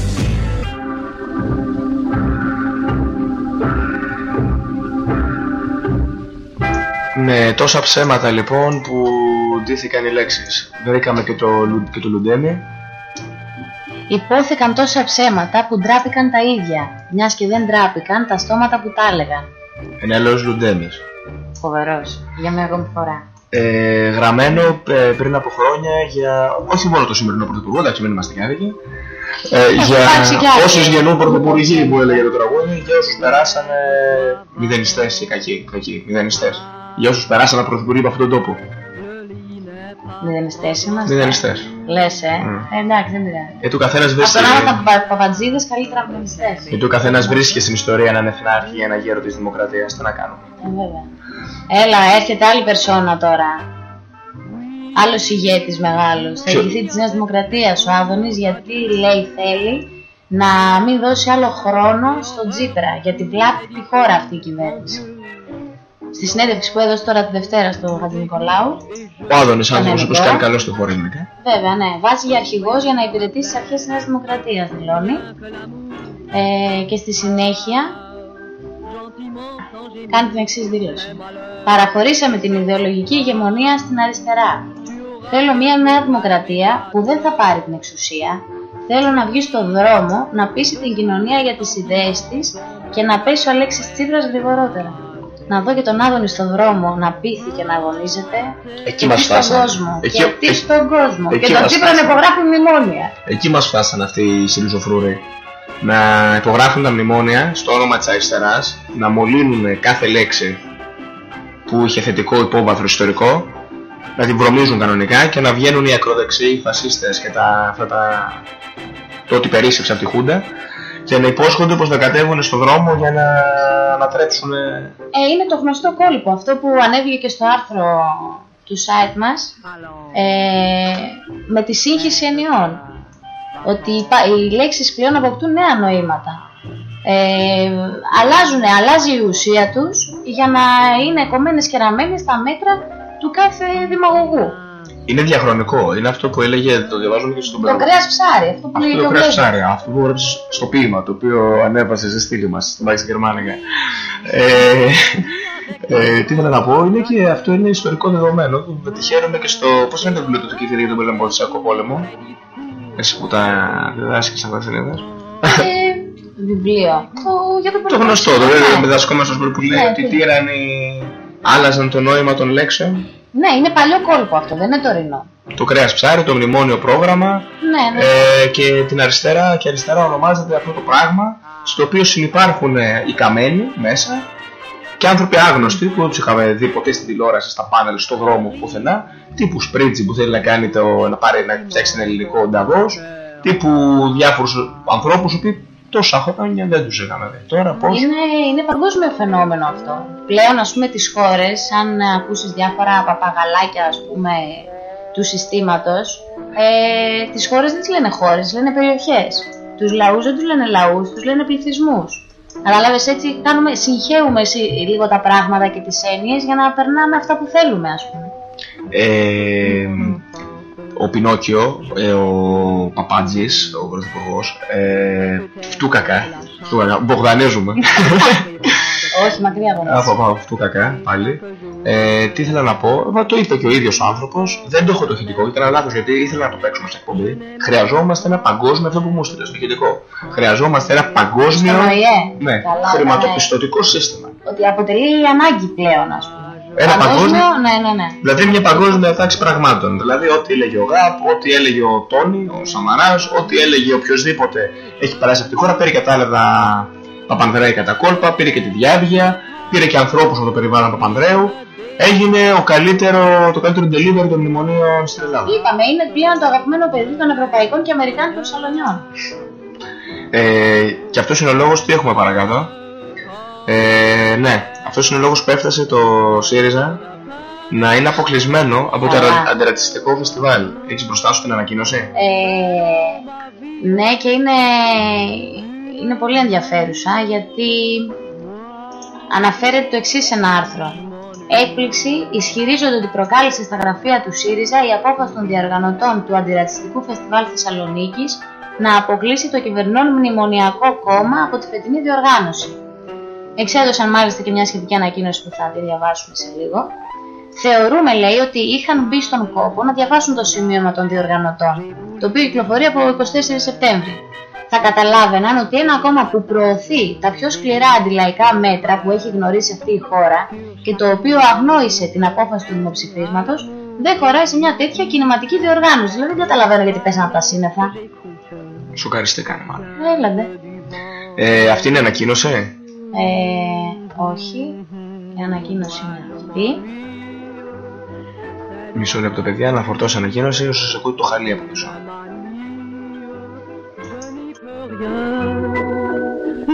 S10: Με τόσα ψέματα λοιπόν που ντύθηκαν οι λέξεις. Βρήκαμε και το, Λου- και το Λουντέμι.
S12: Υπόθηκαν τόσα ψέματα που ντράπηκαν τα ίδια, μιας και δεν ντράπηκαν τα στόματα που τα έλεγαν.
S10: Ένα λόγος Λουντέμις.
S12: Φοβερός, για μια ακόμη φορά.
S10: Ε, γραμμένο ε, πριν από χρόνια για όχι μόνο το σημερινό πρωθυπουργό, εντάξει μην είμαστε και άδικοι, ε, για
S12: υπάρξει κι άλλοι.
S10: όσους γεννούν πρωθυπουργοί που έλεγε το τραγούδι, για όσους περάσανε μηδενιστές ή κακοί, κακοί μηδενιστές. Για όσους περάσανε πρωθυπουργοί από αυτόν τον τόπο.
S12: Μηδενιστές είμαστε.
S10: Μηδενιστές.
S12: Λες, ε.
S10: Mm.
S12: ε εντάξει, δεν πειράζει.
S10: Γιατί ο καθένας
S12: Από τον
S10: βρίσκεται,
S12: άλλο τα πα- παπατζίδες καλύτερα μηδενιστές.
S10: γιατί ο καθένας βρίσκεται στην ιστορία έναν εθνάρχη ή ένα γέρο της δημοκρατίας. Τι να κάνουμε;
S12: Ε, βέβαια. Έλα, έρχεται άλλη περσόνα τώρα. Άλλος ηγέτης μεγάλος. Θα
S10: Ποιο;
S12: ηγηθεί της Νέας Δημοκρατίας ο Άδωνης γιατί λέει θέλει να μην δώσει άλλο χρόνο στον Τζίπρα γιατί βλάπτει τη χώρα αυτή η κυβέρνηση. Στη συνέντευξη που έδωσε τώρα τη Δευτέρα στο Χατζη Νικολάου,
S10: Ο Άδωνης άνθρωπος
S12: Κανονικό.
S10: όπως κάνει καλό στο χώρο γενικά.
S12: βέβαια, ναι, βάζει για αρχηγός για να υπηρετήσει τις αρχές της Νέας Δημοκρατίας, δηλώνει. Ε, και στη συνέχεια κάνει την εξής δήλωση. Παραχωρήσαμε την ιδεολογική ηγεμονία στην αριστερά. Θέλω μια νέα δημοκρατία που δεν θα πάρει την εξουσία. Θέλω να βγει στον δρόμο, να πείσει την κοινωνία για τις ιδέες της και να πέσει ο Αλέξης Τσίπρας γρηγορότερα. Να δω και τον Άδωνη στον δρόμο να πείθει και να αγωνίζεται.
S10: Εκεί
S12: και
S10: μας
S12: τι στον
S10: φτάσαμε.
S12: κόσμο.
S10: Εκεί-
S12: και τι
S10: εκεί-
S12: στον κόσμο.
S10: εκεί
S12: και τον
S10: μας
S12: Τσίπρα να
S10: φτάσαμε.
S12: υπογράφει μνημόνια.
S10: Εκεί μας φτάσανε αυτοί οι συλλουζοφρούροι. Να υπογράφουν τα μνημόνια στο όνομα της αριστεράς, να μολύνουν κάθε λέξη που είχε θετικό υπόβαθρο ιστορικό, να την βρωμίζουν κανονικά και να βγαίνουν οι ακροδεξιοί, οι φασίστες και τα, αυτά τα, το ότι περίσσεψε από τη Χούντα και να υπόσχονται πως να κατέβουν στον δρόμο για να ανατρέψουν
S12: Ε, είναι το γνωστό κόλπο, αυτό που ανέβηκε και στο άρθρο του site μας, ε, με τη σύγχυση ενιών. Ότι υπά- οι λέξεις πλέον αποκτούν νέα νοήματα. Ε, αλλάζουν, αλλάζει η ουσία τους για να είναι κομμένες και ραμμένες στα μέτρα του κάθε δημαγωγού.
S10: Είναι διαχρονικό, είναι αυτό που έλεγε, το διαβάζουμε και στον
S12: Το κρέας ψάρι, αυτό που λέει
S10: Αυτό
S12: και
S10: το
S12: ο
S10: κρέας
S12: Μπρέζινεφ.
S10: ψάρι, αυτό που έγραψε στο ποίημα, το οποίο ανέβασε σε στήλη μας, στην Πάξη Γερμανικά. Ε, ε, τι ήθελα να πω, είναι και αυτό είναι ιστορικό δεδομένο. Το πετυχαίνουμε και στο. Πώς είναι το βιβλίο του Τουκίδη για τον Πελεμπορτσιακό πόλεμο. Εσύ που τα διδάσκεις αυτά τι σελίδε.
S12: Ε, βιβλίο. Το, για το
S10: Το γνωστό, το
S12: Ναι.
S10: με διδασκόμενος που λέει
S12: Ναι,
S10: ότι
S12: τι.
S10: οι τύρανοι άλλαζαν το νόημα των λέξεων.
S12: Ναι, είναι παλιό κόλπο αυτό, δεν είναι τωρινό.
S10: Το κρέας ψάρι, το μνημόνιο πρόγραμμα
S12: Ναι, ναι.
S10: ε, και την αριστερά. Και αριστερά ονομάζεται αυτό το πράγμα στο οποίο συνεπάρχουν ε, οι καμένοι μέσα και άνθρωποι άγνωστοι που δεν τους είχαμε δει ποτέ στην τηλεόραση, στα πάνελ, στο δρόμο, πουθενά. Τύπου Σπρίτσι που θέλει να, κάνει το, να, πάρει, να φτιάξει ένα ελληνικό νταβό. Τύπου διάφορους ανθρώπους που τόσα χρόνια δεν τους είχαμε δει. Τώρα πώς;
S12: Είναι, είναι παγκόσμιο φαινόμενο αυτό. Πλέον, ας πούμε, τις χώρες, αν ακούσεις διάφορα παπαγαλάκια, ας πούμε, του συστήματος, ε, τις χώρες δεν τις λένε χώρες, λένε περιοχές. Τους λαούς δεν τους λένε λαούς, τους λένε πληθυσμούς. Κατάλαβε έτσι, κάνουμε, συγχαίουμε λίγο τα πράγματα και τις έννοιες για να περνάμε αυτά που θέλουμε, ας πούμε.
S10: Ε, ο Πινόκιο, ε, ο Παπάντζης, ο πρωθυπουργός, ε, φτούκακα, φτούκακα, μπογδανίζουμε.
S12: Όχι, μακριά από
S10: μας. Από πάω φτούκακα πάλι. Ε, τι ήθελα να πω, μα το είπε και ο ίδιος ο άνθρωπος, δεν το έχω το ηχητικό, ήταν λάθος γιατί ήθελα να το παίξουμε σε εκπομπή. Χρειαζόμαστε ένα παγκόσμιο, αυτό που μου στείλε στο ηχητικό. Χρειαζόμαστε ένα παγκόσμιο
S12: Στον ΟΗΕ.
S10: ναι,
S12: Καλά,
S10: χρηματοπιστωτικό σύστημα.
S12: Ότι αποτελεί ανάγκη πλέον, ας πούμε.
S10: Ένα παγκόσμιο,
S12: ναι, ναι, ναι.
S10: Δηλαδή μια παγκόσμια τάξη πραγμάτων. Δηλαδή ό,τι έλεγε ο ΓΑΠ, ό,τι έλεγε ο Τόνι, ο Σαμαράς, ό,τι έλεγε οποιοδήποτε έχει περάσει από τη χώρα, πήρε και τα άλλα Παπανδρέη κατά κόλπα, πήρε και τη διάβια, πήρε και ανθρώπους από το περιβάλλον Παπανδρέου. Έγινε ο καλύτερο, το καλύτερο delivery των μνημονίων στην Ελλάδα.
S12: Είπαμε, είναι πλέον το αγαπημένο παιδί των Ευρωπαϊκών και Αμερικάνικων σαλονιών.
S10: Ε, και αυτός είναι ο λόγος, τι έχουμε παρακάτω. Ε, ναι, αυτός είναι ο λόγος που έφτασε το ΣΥΡΙΖΑ να είναι αποκλεισμένο από το
S12: Καλά.
S10: αντιρατσιστικό φεστιβάλ. Έχεις μπροστά σου την ανακοίνωση;
S12: Ε, ναι και είναι, είναι πολύ ενδιαφέρουσα γιατί αναφέρεται το εξής σε ένα άρθρο. Έκπληξη ισχυρίζονται ότι προκάλεσε στα γραφεία του ΣΥΡΙΖΑ η απόφαση των διοργανωτών του Αντιρατσιστικού Φεστιβάλ Θεσσαλονίκης να αποκλείσει το κυβερνών μνημονιακό κόμμα από τη φετινή διοργάνωση. Εξέδωσαν μάλιστα και μια σχετική ανακοίνωση που θα τη διαβάσουμε σε λίγο. Θεωρούμε, λέει, ότι είχαν μπει στον κόπο να διαβάσουν το σημείωμα των διοργανωτών, το οποίο κυκλοφορεί από 24 Σεπτέμβρη. Θα καταλάβαιναν ότι ένα κόμμα που προωθεί τα πιο σκληρά αντιλαϊκά μέτρα που έχει γνωρίσει αυτή η χώρα και το οποίο αγνόησε την απόφαση του δημοψηφίσματος, δεν χωράει σε μια τέτοια κινηματική διοργάνωση. Δηλαδή δεν καταλαβαίνω γιατί πέσανε από τα σύννεφα.
S10: Σοκαριστήκανε μάλλον.
S12: Έλαντε.
S10: Ε, αυτή είναι η ανακοίνωση.
S12: Ε, όχι. Η ανακοίνωση είναι αυτή.
S10: Μισό λεπτό παιδιά να φορτώσω ανακοίνωση όσο σε ακούει το χαλί από πίσω.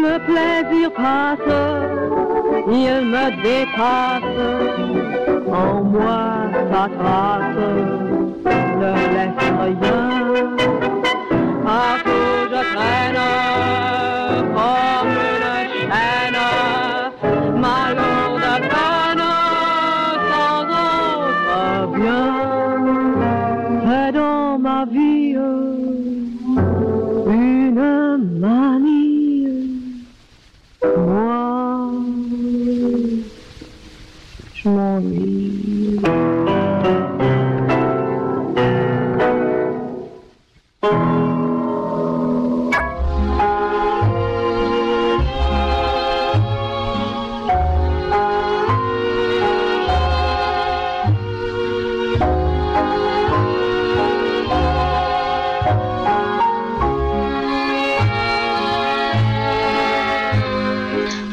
S7: Le plaisir passe, il me dépasse, en moi sa trace ne laisse rien.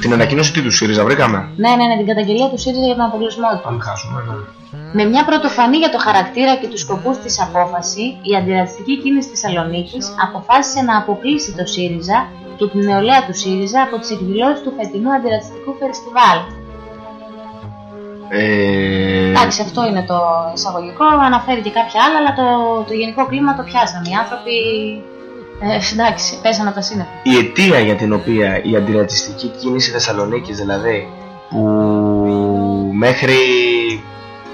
S10: Την ανακοίνωση τι του ΣΥΡΙΖΑ βρήκαμε;
S12: Ναι, ναι, ναι, την καταγγελία του ΣΥΡΙΖΑ για τον αποκλεισμό του.
S10: Αν χάσουμε, ναι.
S12: Με μια πρωτοφανή για το χαρακτήρα και τους σκοπούς της απόφαση, η αντιρατσιστική κίνηση Θεσσαλονίκης αποφάσισε να αποκλείσει το ΣΥΡΙΖΑ και την νεολαία του ΣΥΡΙΖΑ από τις εκδηλώσεις του φετινού αντιρατσιστικού φεστιβάλ.
S10: Ε,
S12: Εντάξει, αυτό είναι το εισαγωγικό, αναφέρει και κάποια άλλα, αλλά το, το γενικό κλίμα το πιάσανε. Οι άνθρωποι, ε, εντάξει, πέσανε από τα σύννεφα.
S10: η αιτία για την οποία η αντιρατσιστική κίνηση Θεσσαλονίκης δηλαδή που μέχρι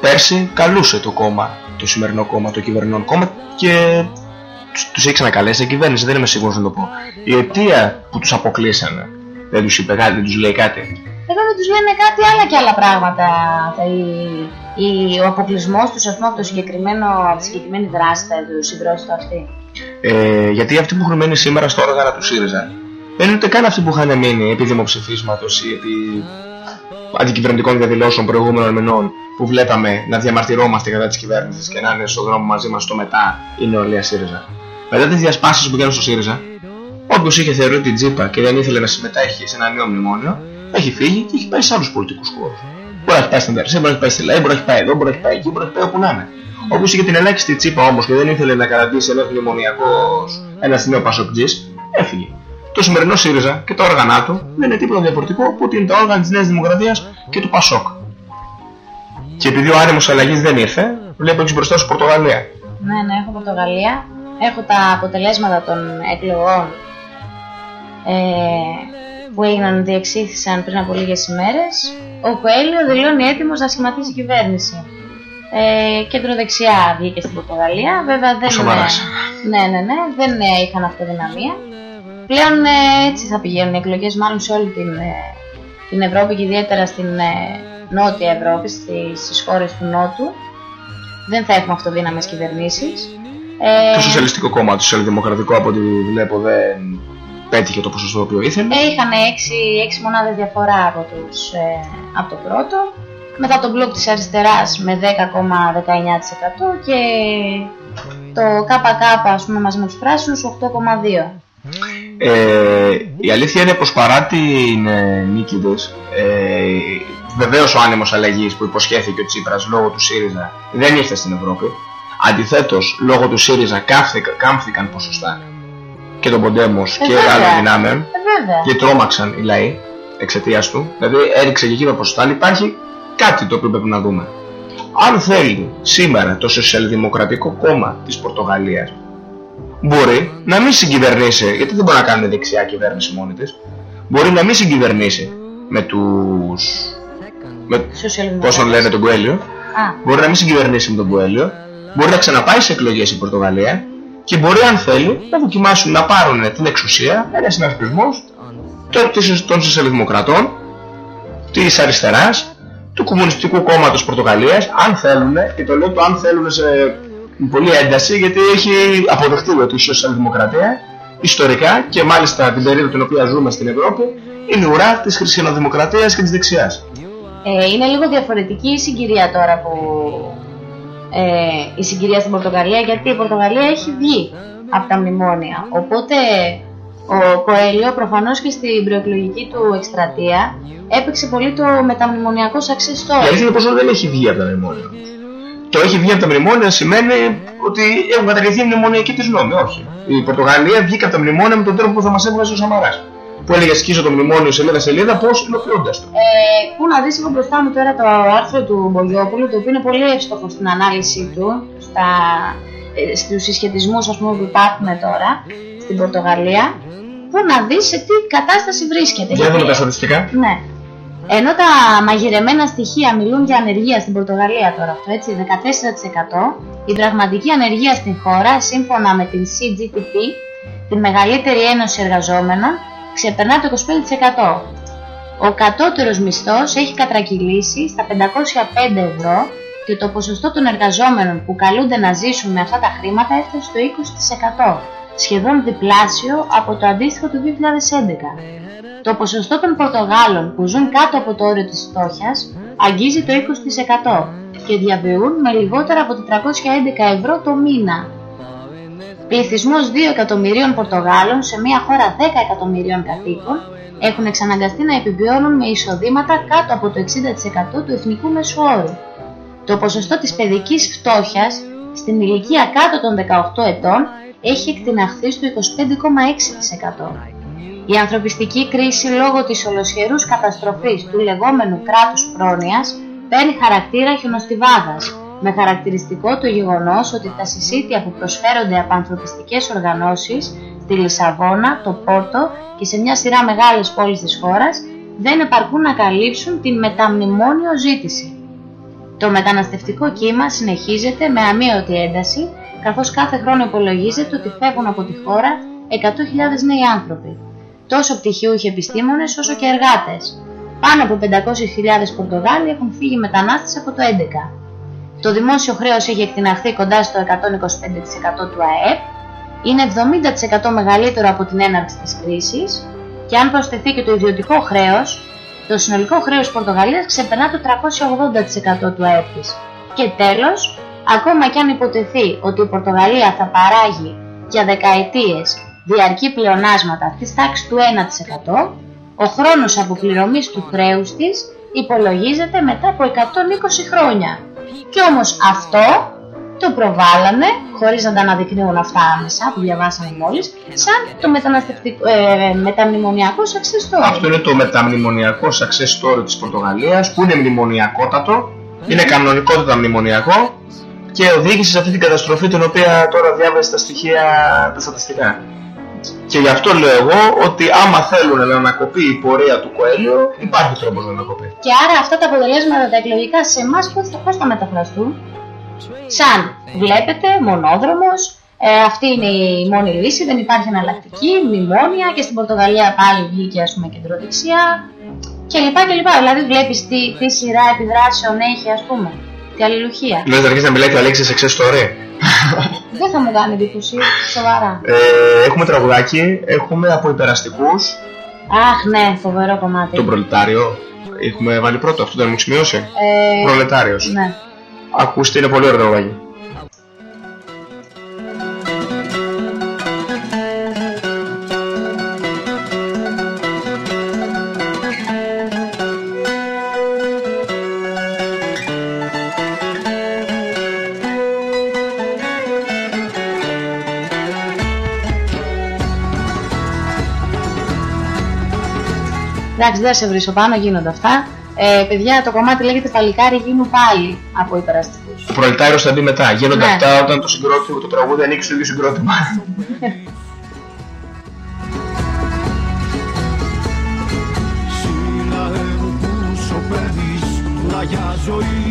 S10: πέρσι καλούσε το κόμμα, το σημερινό κόμμα, το κυβερνών κόμμα και τους, τους έχει ξανακαλέσει η κυβέρνηση, δεν είμαι σίγουρος να το πω. Η αιτία που τους αποκλείσανε δεν τους είπε κάτι, δεν τους λέει κάτι;
S12: Εδώ δεν τους λένε κάτι άλλα και άλλα πράγματα. Τα, η, η, ο αποκλεισμός τους, ας πούμε, από, το συγκεκριμένο, από τη συγκεκριμένη δράση θα τους συμπρώσει το αυτή.
S10: Ε, γιατί αυτοί που έχουν μείνει σήμερα στο όργανα του ΣΥΡΙΖΑ δεν είναι ούτε καν αυτοί που είχαν μείνει επί δημοψηφίσματος ή επί αντικυβερνητικών διαδηλώσεων προηγούμενων μηνών που βλέπαμε να διαμαρτυρόμαστε κατά της κυβέρνησης και να είναι στο δρόμο μαζί μας στο μετά η νεολαία ΣΥΡΙΖΑ. Μετά τις διασπάσεις που γίνανε στο ΣΥΡΙΖΑ, όποιος είχε θεωρεί την τζίπα και δεν ήθελε να συμμετέχει σε ένα νέο μνημόνιο, Έχει φύγει και έχει πάει σε άλλους πολιτικούς χώρους. Μπορεί να έχει πάει στην Περσία, μπορεί να έχει πάει στη ΛΑΗ, μπορεί να έχει πάει εδώ, μπορεί να έχει πάει εκεί, μπορεί να έχει πάει όπου να είναι. Όπως είχε την ελάχιστη τσίπα όμως και δεν ήθελε να κρατήσει ένα μνημονιακός, ένα νέο Πασοκτζής, έφυγε. Το σημερινό ΣΥΡΙΖΑ και τα όργανα του δεν είναι τίποτα διαφορετικό από ότι είναι τα όργανα της Νέας Δημοκρατίας και του ΠΑΣΟΚ. Και επειδή ο άνεμος αλλαγής δεν ήρθε, βλέπω έχεις μπροστά σου Πορτογαλία.
S12: Ναι, ναι, έχω Πορτογαλία. Έχω τα αποτελέσματα των εκλογών ε, που έγιναν, διεξήχθησαν πριν από λίγες ημέρες. Ο Κοέλιο δηλώνει έτοιμος να σχηματίσει κυβέρνηση. Ε, κεντροδεξιά βγήκε στην Πορτογαλία. Βέβαια δεν,
S10: Σοβαράς.
S12: ναι, ναι, ναι, δεν ε, είχαν αυτοδυναμία. Πλέον ε, έτσι θα πηγαίνουν οι εκλογές μάλλον σε όλη την, ε, την Ευρώπη και ιδιαίτερα στην ε, Νότια Ευρώπη, στις, στις χώρες του Νότου. Δεν θα έχουμε αυτοδύναμες κυβερνήσεις. Ε,
S10: Το Σοσιαλιστικό Κόμμα, το Σοσιαλδημοκρατικό από ό,τι βλέπω δεν πέτυχε το ποσοστό το οποίο ήθελε.
S12: Ε, είχαν 6, 6 μονάδες διαφορά από, τους, ε, από το πρώτο. Μετά τον μπλοκ της αριστεράς με 10,19% και το ΚΚ ας πούμε μαζί με τους πράσινους 8,2%.
S10: Ε, η αλήθεια είναι πως παρά την ε, νίκη της, ε, βεβαίως ο άνεμος αλλαγής που υποσχέθηκε ο Τσίπρας λόγω του ΣΥΡΙΖΑ δεν ήρθε στην Ευρώπη. Αντιθέτως, λόγω του ΣΥΡΙΖΑ κάμφθηκα, κάμφθηκαν ποσοστά και των Ποντέμος
S12: Ε,
S10: και
S12: βέβαια.
S10: άλλων δυνάμεων
S12: Ε, βέβαια.
S10: και τρόμαξαν οι λαοί εξαιτίας του. Δηλαδή έριξε και εκεί τα ποσοστά. Αλλά υπάρχει κάτι το οποίο πρέπει να δούμε. Αν θέλει σήμερα το Σοσιαλδημοκρατικό Κόμμα της Πορτογαλίας μπορεί να μην συγκυβερνήσει, γιατί δεν μπορεί να κάνει δεξιά κυβέρνηση μόνη της, μπορεί να μην συγκυβερνήσει με τους... Με, πώς τον λένε τον Κουέλιο,
S12: Α,
S10: μπορεί να μην συγκυβερνήσει με τον Κουέλιο, μπορεί να ξαναπάει σε εκλογές η Πορτογαλία και μπορεί αν θέλει να δοκιμάσουν να πάρουν την εξουσία ένα συνασπισμό των σοσιαλδημοκρατών, της αριστεράς, του Κομμουνιστικού Κόμματος Πορτογαλίας, αν θέλουν, και το λέω το αν θέλουν σε πολύ ένταση, γιατί έχει αποδεχτεί ότι η σοσιαλδημοκρατία ιστορικά και μάλιστα την περίοδο την οποία ζούμε στην Ευρώπη είναι ουρά της χριστιανοδημοκρατίας και της δεξιάς.
S12: ε, είναι λίγο διαφορετική η συγκυρία τώρα που ε, η συγκυρία στην Πορτογαλία γιατί η Πορτογαλία έχει βγει από τα μνημόνια. Οπότε ο Κοέλιο προφανώς και στην προεκλογική του εκστρατεία έπαιξε πολύ το μεταμνημονιακό success
S10: Η
S12: story.
S10: αλήθεια είναι πως δεν έχει βγει από τα μνημόνια. Το έχει βγει από τα μνημόνια σημαίνει ότι έχουν καταργηθεί οι μνημονιακοί της νόμοι. Όχι. Η Πορτογαλία βγήκε από τα μνημόνια με τον τρόπο που θα μας έβγαζε ο Σαμαράς. Που έλεγε σκίζω το μνημόνιο σελίδα-σελίδα, πώς υλοποιώντας το.
S12: Ε, πού να δεις, έχω μπροστά μου τώρα το άρθρο του Μπογιόπουλου, το οποίο είναι πολύ εύστοχο στην ανάλυση του, στα, ε, στους συσχετισμούς ας πούμε, που υπάρχουν τώρα στην Πορτογαλία, πού να δεις σε τι κατάσταση βρίσκεται.
S10: Για να δούμε
S12: Γιατί-
S10: τα στατιστικά.
S12: Ναι. Ενώ τα μαγειρεμένα στοιχεία μιλούν για ανεργία στην Πορτογαλία τώρα αυτό, έτσι, 14%, η πραγματική ανεργία στην χώρα, σύμφωνα με την CGTP, την μεγαλύτερη ένωση εργαζόμενων, ξεπερνά το 25%. Ο κατώτερος μισθός έχει κατρακυλήσει στα 505 ευρώ και το ποσοστό των εργαζόμενων που καλούνται να ζήσουν με αυτά τα χρήματα έφτασε στο 20%, σχεδόν διπλάσιο από το αντίστοιχο του 2011. Το ποσοστό των Πορτογάλων που ζουν κάτω από το όριο της φτώχειας αγγίζει το 20% και διαβιούν με λιγότερα από 411 ευρώ το μήνα. Πληθυσμός 2 εκατομμυρίων Πορτογάλων σε μια χώρα 10 εκατομμυρίων κατοίκων έχουν εξαναγκαστεί να επιβιώνουν με εισοδήματα κάτω από το 60% του εθνικού μεσουόρου. Το ποσοστό της παιδικής φτώχειας στην ηλικία κάτω των 18 ετών έχει εκτιναχθεί στο 25,6%. Η ανθρωπιστική κρίση λόγω της ολοσχερούς καταστροφής του λεγόμενου κράτους πρόνοιας παίρνει χαρακτήρα χιονοστιβάδας, με χαρακτηριστικό το γεγονός ότι τα συσίτια που προσφέρονται από ανθρωπιστικές οργανώσεις στη Λισαβόνα, το Πόρτο και σε μια σειρά μεγάλες πόλεις της χώρας δεν επαρκούν να καλύψουν την μεταμνημόνιο ζήτηση. Το μεταναστευτικό κύμα συνεχίζεται με αμύωτη ένταση, καθώς κάθε χρόνο υπολογίζεται ότι φεύγουν από τη χώρα 100.000 νέοι άνθρωποι. Τόσο πτυχιούχοι επιστήμονες όσο και εργάτες. Πάνω από 500.000 Πορτογάλοι έχουν φύγει μετανάστες από το 11. Το δημόσιο χρέος έχει εκτιναχθεί κοντά στο 125% του ΑΕΠ, είναι 70% μεγαλύτερο από την έναρξη της κρίσης και αν προσθεθεί και το ιδιωτικό χρέος, το συνολικό χρέος Πορτογαλίας ξεπερνά το 380% του ΑΕΠ της. Και τέλος, ακόμα και αν υποτεθεί ότι η Πορτογαλία θα παράγει για δεκαετίες διαρκή πλεονάσματα της τάξης του 1%, Ο χρόνος αποπληρωμής του χρέους της υπολογίζεται μετά από 120 χρόνια. Κι όμως αυτό το προβάλανε, χωρίς να τα αναδεικνύουν αυτά άμεσα που διαβάσαμε μόλις, σαν το μεταναστευτικό, ε, μεταμνημονιακό success story.
S10: Αυτό είναι το μεταμνημονιακό success story της Πορτογαλίας που είναι μνημονιακότατο, είναι κανονικότατα μνημονιακό και οδήγησε σε αυτή την καταστροφή την οποία τώρα διάβασε τα στοιχεία τα στατιστικά. Και γι' αυτό λέω εγώ ότι άμα θέλουν να ανακοπεί η πορεία του Κοέλιο υπάρχει τρόπος να ανακοπεί.
S12: Και άρα αυτά τα αποτελέσματα τα εκλογικά σε εμάς πώς, θα- πώς θα μεταφραστούν; Σαν βλέπετε, μονόδρομος, ε, αυτή είναι η μόνη λύση, δεν υπάρχει εναλλακτική, μνημόνια και στην Πορτογαλία πάλι βγήκε ας πούμε κεντροδεξιά και λοιπά και λοιπά. Δηλαδή βλέπεις τι, τι σειρά επιδράσεων έχει ας πούμε, τι αλληλουχία.
S10: Λες να αρχίσει να μιλάει και ο Αλέξης σε success story.
S12: Δεν θα μου κάνει εντύπωση, σοβαρά.
S10: Ε, έχουμε τραγουδάκι, έχουμε από υπεραστικούς,
S12: Αχ ναι, φοβερό κομμάτι.
S10: τον προλετάριο. Έχουμε βάλει πρώτο, αυτό δεν μου έχει σημειώσει.
S12: Ε,
S10: Προλετάριος.
S12: Ναι.
S10: Ακούστε, είναι πολύ ωραίο τραγουδάκι.
S12: Εντάξει, δεν σε βρίσκω πάνω, γίνονται αυτά. Ε, παιδιά, το κομμάτι λέγεται Παλικάρι γίνου πάλι από υπεραστικούς.
S10: Ο προλετάριος θα μπει μετά. Γίνονται
S12: Ναι.
S10: αυτά όταν το, συγκρότημα, το τραγούδι ανοίξει στο ίδιο συγκρότημα.
S20: Σύλλαε μου που σωπαίνεις, πλαγιά ζωή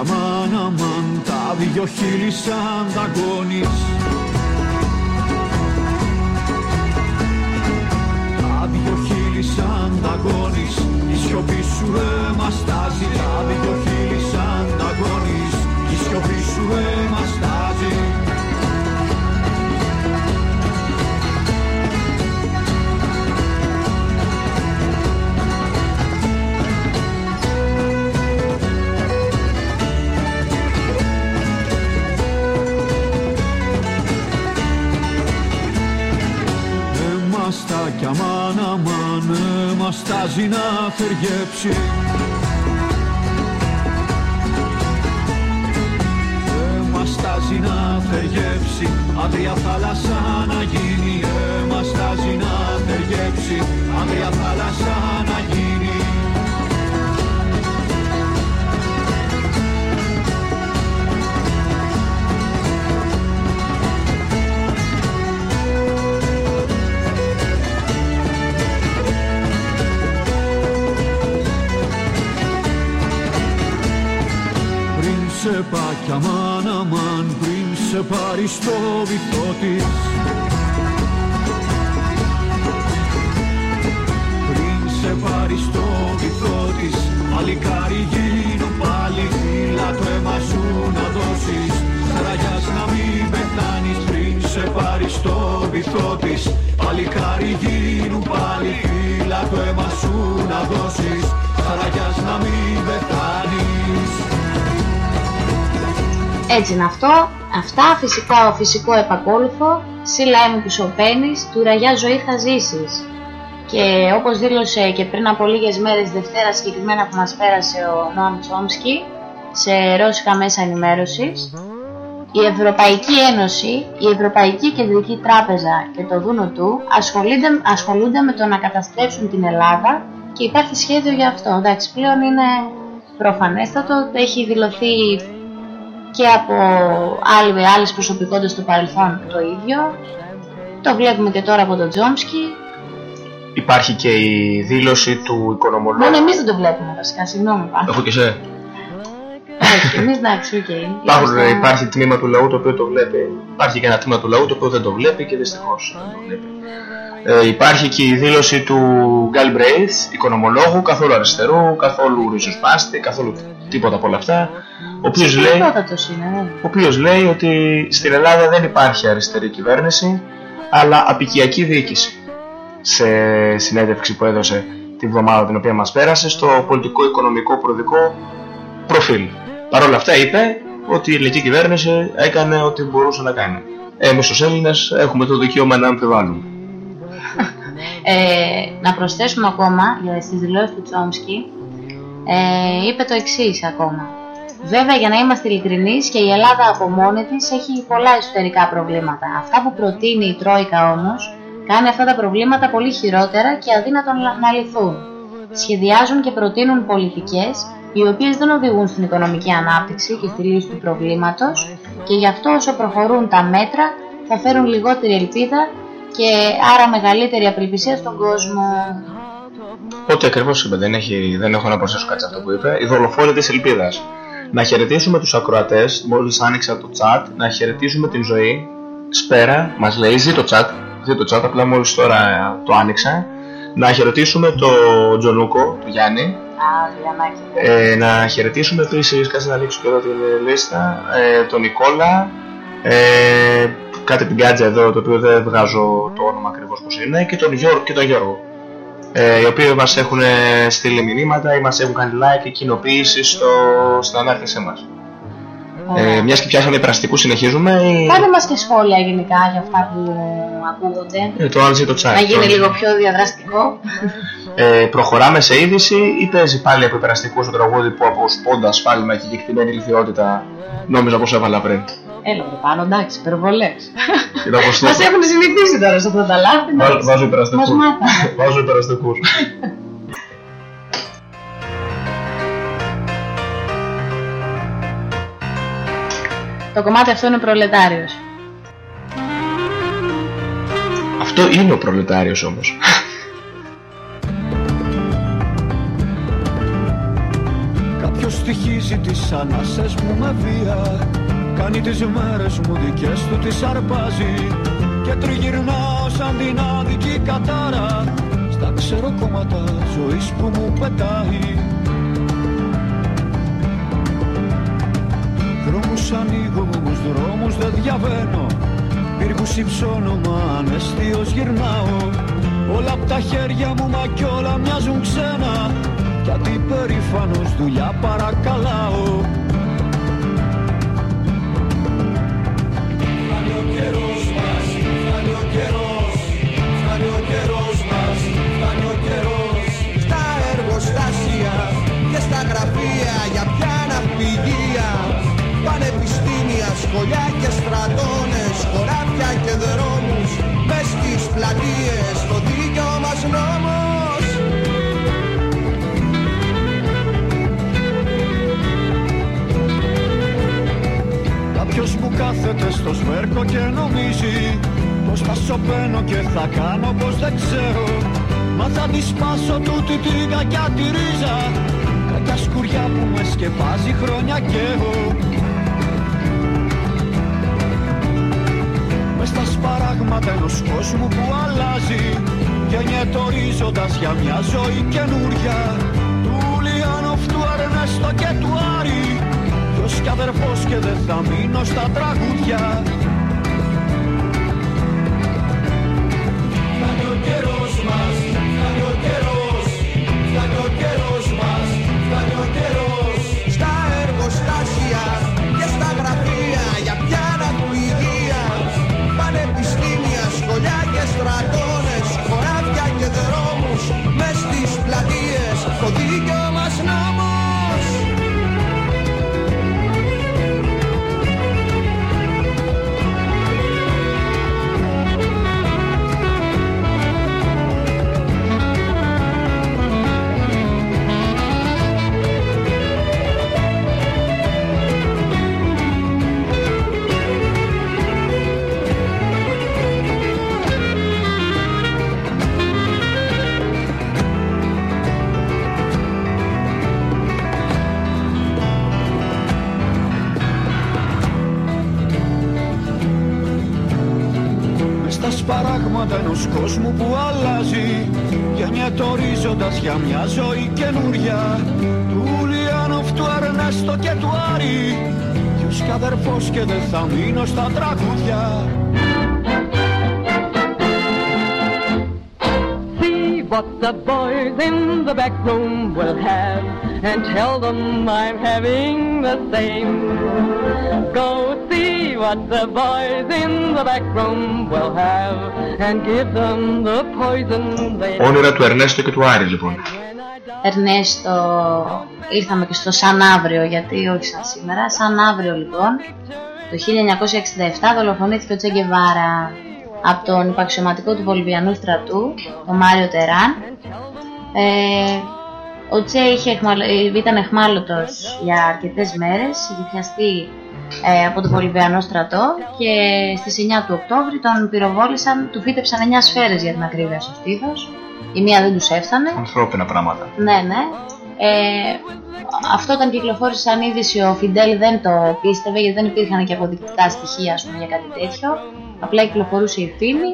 S20: αμάν αμάν, τα δυο χείλη σαν δαγκώνεις Τα να θεργέψει Εμαστάζει να θεργέψει Άντρια στο βυθό της Πριν σε πάρει στο βυθό της Παλικάρι γίνω πάλι Φύλλα το αίμα σου να δώσεις. Ραγιάς να μην πεθάνεις Πριν σε πάρει στο βυθό της Παλικάρι γίνου πάλι Φύλλα το αίμα σου να δώσεις. Ραγιάς να μην πεθάνεις.
S12: Έτσι είναι αυτό. Αυτά φυσικά ο φυσικό επακόλουθο. Σύλλαέ μου που σωπαίνεις, του ραγιά ζωή θα ζήσεις. Και όπως δήλωσε και πριν από λίγες μέρες Δευτέρα συγκεκριμένα που μας πέρασε ο Νόαμ Τσόμσκι σε ρώσικα μέσα ενημέρωσης η Ευρωπαϊκή Ένωση, η Ευρωπαϊκή Κεντρική Τράπεζα και το Δούνο του ασχολούνται, ασχολούνται με το να καταστρέψουν την Ελλάδα και υπάρχει σχέδιο για αυτό. Εντάξει, πλέον είναι προφανέστατο, έχει δηλωθεί και από άλλοι, άλλες προσωπικότητες του παρελθόν το ίδιο. Το βλέπουμε και τώρα από τον Τσόμσκι.
S10: Υπάρχει και η δήλωση του οικονομολόγου.
S12: Μόνο εμείς δεν το βλέπουμε βασικά, συγγνώμη πάρα.
S10: Έχω και σε.
S12: Όχι, εμείς εντάξει, οκ.
S10: Υπάρχουν,
S12: Είμαστε-
S10: υπάρχει τμήμα του λαού το οποίο το βλέπει. Υπάρχει και ένα τμήμα του λαού το οποίο δεν το βλέπει και δυστυχώς δεν το βλέπει. Ε, υπάρχει και η δήλωση του Γκάλ Μπρέιθ, οικονομολόγου, καθόλου αριστερού, καθόλου ριζοσπάστη, καθόλου τίποτα από όλα αυτά. Ο οποίος λέει,
S12: Συμπληρώτατος είναι, ναι.
S10: ο οποίος λέει ότι στην Ελλάδα δεν υπάρχει αριστερή κυβέρνηση, αλλά απικιακή διοίκηση. Σε συνέντευξη που έδωσε τη βδομάδα την οποία μας πέρασε στο πολιτικό-οικονομικό προοδικό προφίλ. Παρ' όλα αυτά είπε ότι η ελληνική κυβέρνηση έκανε ό,τι μπορούσε να κάνει. Εμείς ως Έλληνες έχουμε το δικαίωμα να αμφιβάλλουμε.
S12: Ε, να προσθέσουμε ακόμα για στις δηλώσεις του Τσόμσκι ε, είπε το εξής ακόμα Βέβαια για να είμαστε ειλικρινείς και η Ελλάδα από μόνη της έχει πολλά εσωτερικά προβλήματα Αυτά που προτείνει η Τρόικα όμως κάνει αυτά τα προβλήματα πολύ χειρότερα και αδύνατον να- να λυθούν Σχεδιάζουν και προτείνουν πολιτικές οι οποίες δεν οδηγούν στην οικονομική ανάπτυξη και στη λύση του προβλήματος και γι' αυτό όσο προχωρούν τα μέτρα θα φέρουν λιγότερη ελπίδα και άρα μεγαλύτερη απελπισία στον κόσμο.
S10: Ό,τι ακριβώς είπε, δεν, έχει, δεν έχω να προσθέσω κάτι σε αυτό που είπε. Η δολοφόνη της ελπίδας. Να χαιρετήσουμε τους ακροατές, μόλις άνοιξα το chat, να χαιρετήσουμε την ζωή. Σπέρα, μας λέει, ζει το chat, ζει το chat, απλά μόλις τώρα το άνοιξα. Να χαιρετήσουμε το Τζονούκο, του Γιάννη.
S12: Α, Γιαννάκη.
S10: Ε, να χαιρετήσουμε επίσης, κάτσε να ανοίξω και εδώ την λίστα, ε, τον Νικόλα, ε, κάτι πιγκάτζα εδώ, το οποίο δεν βγάζω το όνομα ακριβώς πως είναι, και τον Γιώργο. Και τον Γιώργο ε, οι οποίοι μας έχουν στείλει μηνύματα ή μας έχουν κάνει like και κοινοποίηση στο, στην ανάρτησή μας. Ε, μιας και πιάσαμε περαστικού συνεχίζουμε ή...
S12: Κάντε μας και σχόλια γενικά για αυτά που ακούγονται.
S10: Ε, το άνοιξε το chat.
S12: Να γίνει
S10: το-
S12: λίγο πιο διαδραστικό.
S10: Ε, προχωράμε σε είδηση ή παίζει πάλι από περαστικού στο τραγούδι που από σπόντα σφάλμα και κεκτημένη ηλικιότητα νόμιζα πως έβαλα πριν.
S12: Έλα βρε πάνω, εντάξει, υπερβολές.
S10: Κοίτα πως το-
S12: Μας έχουν συνηθίσει τώρα σε αυτά τα λάθη.
S10: Βάζω-
S12: εντάξει.
S10: Βάζω υπεραστικούς.
S12: Μας μάθανε.
S10: Βάζω υπεραστικούς.
S12: Το κομμάτι αυτό είναι προλετάριος.
S10: Αυτό είναι ο προλετάριος όμως.
S20: Κάποιος στοιχίζει τις ανάσες μου με βία. Κάνει τις μέρες μου δικές του τις αρπάζει. Και τριγυρνάω σαν την άδικη κατάρα. Στα ξεροκόμματα ζωής που μου πετάει. Δρόμους ανοίγω όμως δρόμους δεν διαβαίνω. Πύργους υψώνω μα αναισθίως γυρνάω. Όλα απ' τα χέρια μου μα κι όλα μοιάζουν ξένα γιατί περήφανος δουλειά παρακαλάω. Φτάνει ο καιρός μας, φτάνει ο καιρός Φτάνει ο καιρός μας, φτάνει ο καιρός.
S21: Στα εργοστάσια και στα γραφεία για πια ναυπηγεία. Πανεπιστήμια, σχολιά και στρατώνες Χωράφια και δρόμους. Μες στις πλατείες το
S20: Κάποιος που κάθεται στο σβέρκο και νομίζει Πως θα σωπαίνω και θα κάνω πως δεν ξέρω. Μα θα τη σπάσω τούτη την κακιά τη ρίζα Κακιά σκουριά που με σκεπάζει χρόνια κι εγώ. Μες στα σπαράγματα ενός κόσμου που αλλάζει Γεννιέται ορίζοντας για μια ζωή καινούρια. Του Λιάνοφ, του Αρνέστο και του Άρη Ποιος κι αδερφός και δεν θα μείνω στα τραγούδια χρώματα ενός κόσμου που αλλάζει. Γεννιέται ορίζοντας για μια ζωή καινούρια. Του Λιάνοφ, του Αρνέστο και του Άρη. Κι ως καδερφός και δεν θα μείνω στα τραγούδια.
S10: See what the boys in the back room will have and tell them I'm having the same. Go see what the boys in the back room will have and give them the poison they
S7: Όνειρα του Ερνέστο και του Άρη λοιπόν.
S12: Ερνέστο, ήρθαμε και στο σαν αύριο, γιατί όχι σαν σήμερα. Σαν αύριο λοιπόν, το 1967 δολοφονήθηκε ο Τσέγκεβάρα από τον υπαξιωματικό του Βολιβιανού στρατού, τον Μάριο Τεράν. Ε, ο Τσε είχε εχμαλ... ε, ήταν εχμάλωτος για αρκετές μέρες, είχε πιαστεί ε, από τον Βολιβιανό στρατό και στις 9 του Οκτώβρη τον πυροβόλησαν, του φύτεψαν 9 σφαίρες για την ακρίβεια στο στήθος. Η μία δεν τους έφτανε.
S7: Ανθρώπινα πράγματα.
S12: Ναι, ναι. Ε, αυτό όταν κυκλοφόρησε σαν είδηση ο Φιντέλ δεν το πίστευε γιατί δεν υπήρχαν και αποδεικτικά στοιχεία ας πούμε, για κάτι τέτοιο. Απλά κυκλοφορούσε η φήμη.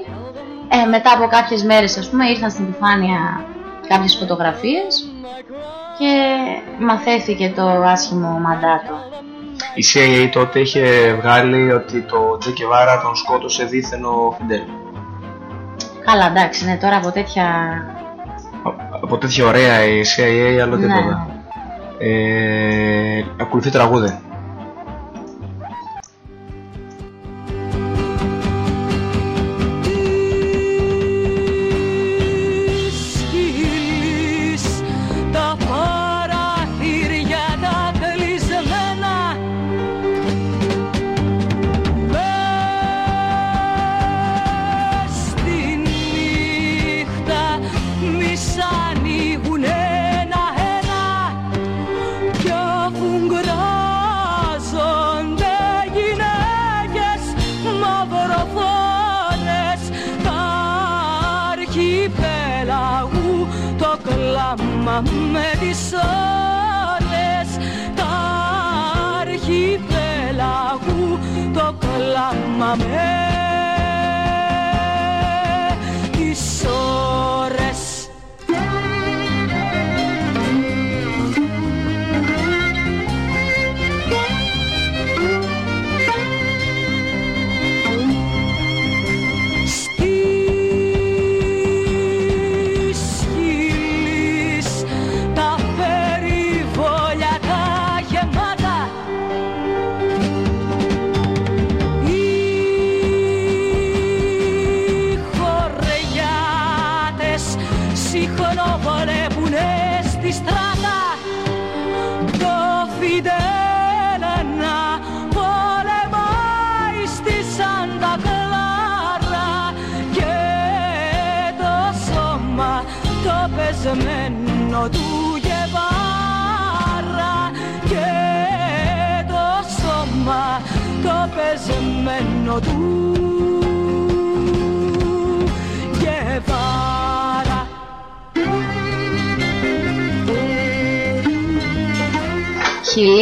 S12: Ε, μετά από κάποιες μέρες ας πούμε ήρθαν στην επιφάνεια κάποιες φωτογραφίες και μαθαίθηκε το άσχημο μαντάτο.
S7: Η CIA τότε είχε βγάλει ότι το Τζε Κεβάρα τον σκότωσε δίθεν ο Φιντέλ.
S12: Καλά εντάξει, ναι, τώρα από τέτοια...
S7: Από τέτοια ωραία η CIA, άλλο
S12: Ναι.
S7: τίποτα. Ε, ακολουθεί τραγούδι.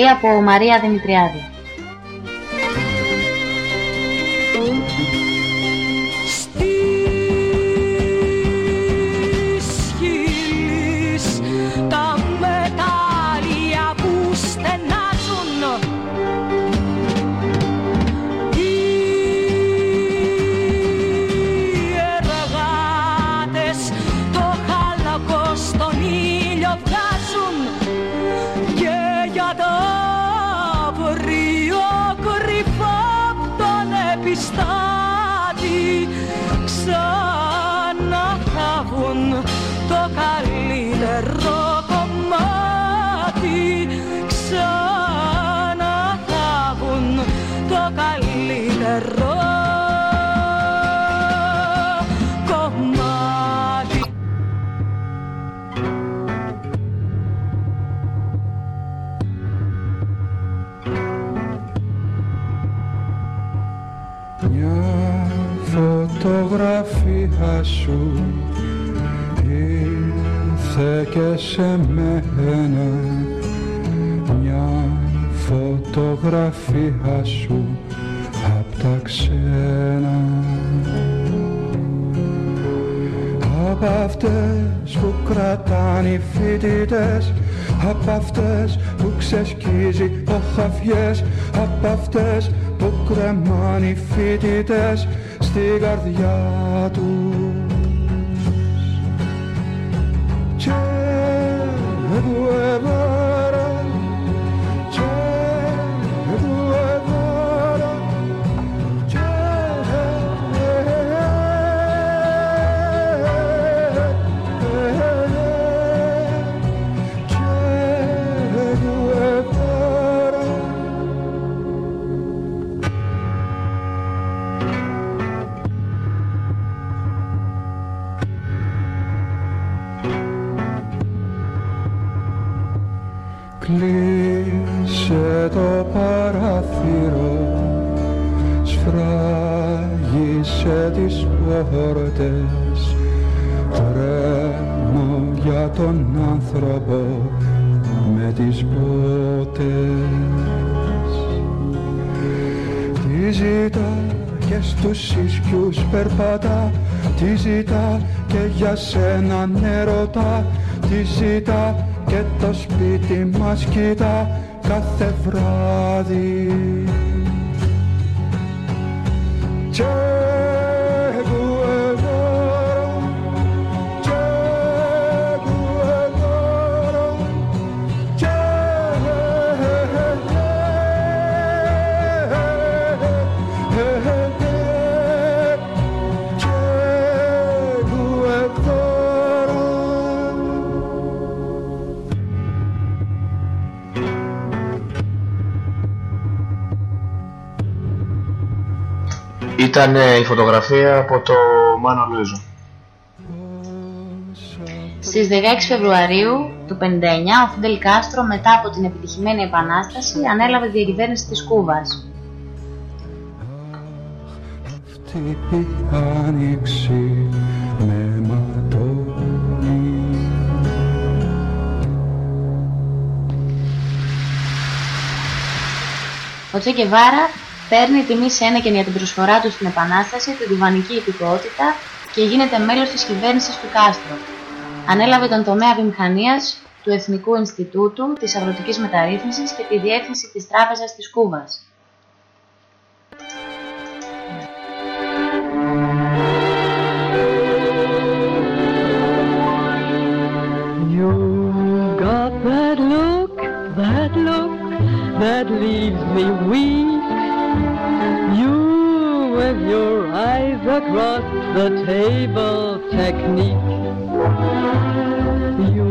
S12: Χιλή από Μαρία Δημητριάδη.
S2: Σου. Ήρθε και σε μένα Μια φωτογραφία σου απ' τα ξένα. Απ' αυτές που κρατάνε οι φοιτητές Απ' αυτές που ξεσκίζει ο χαφιές Απ' αυτές που κρεμάνε οι φοιτητές Στην καρδιά τους
S10: Ήταν ε, η φωτογραφία από το Μάνο Λουίζο.
S12: Στις 16 Φεβρουαρίου του 59 ο Φιντελ Κάστρο μετά από την επιτυχημένη επανάσταση ανέλαβε διακυβέρνηση της Κούβας.
S2: Αυτή η άνοιξη με ματώνει
S12: Ο Τσε Γκεβάρα παίρνει τιμή Σένεκεν για την προσφορά του στην Επανάσταση, την κουβανική υπηκότητα και γίνεται μέλος της κυβέρνησης του Κάστρο. Ανέλαβε τον τομέα βιομηχανίας του Εθνικού Ινστιτούτου, της Αγροτικής Μεταρρύθμισης και τη διεύθυνση της Τράπεζας της Κούβας.
S7: You got that look, that look that leaves me weak. Across the table technique; You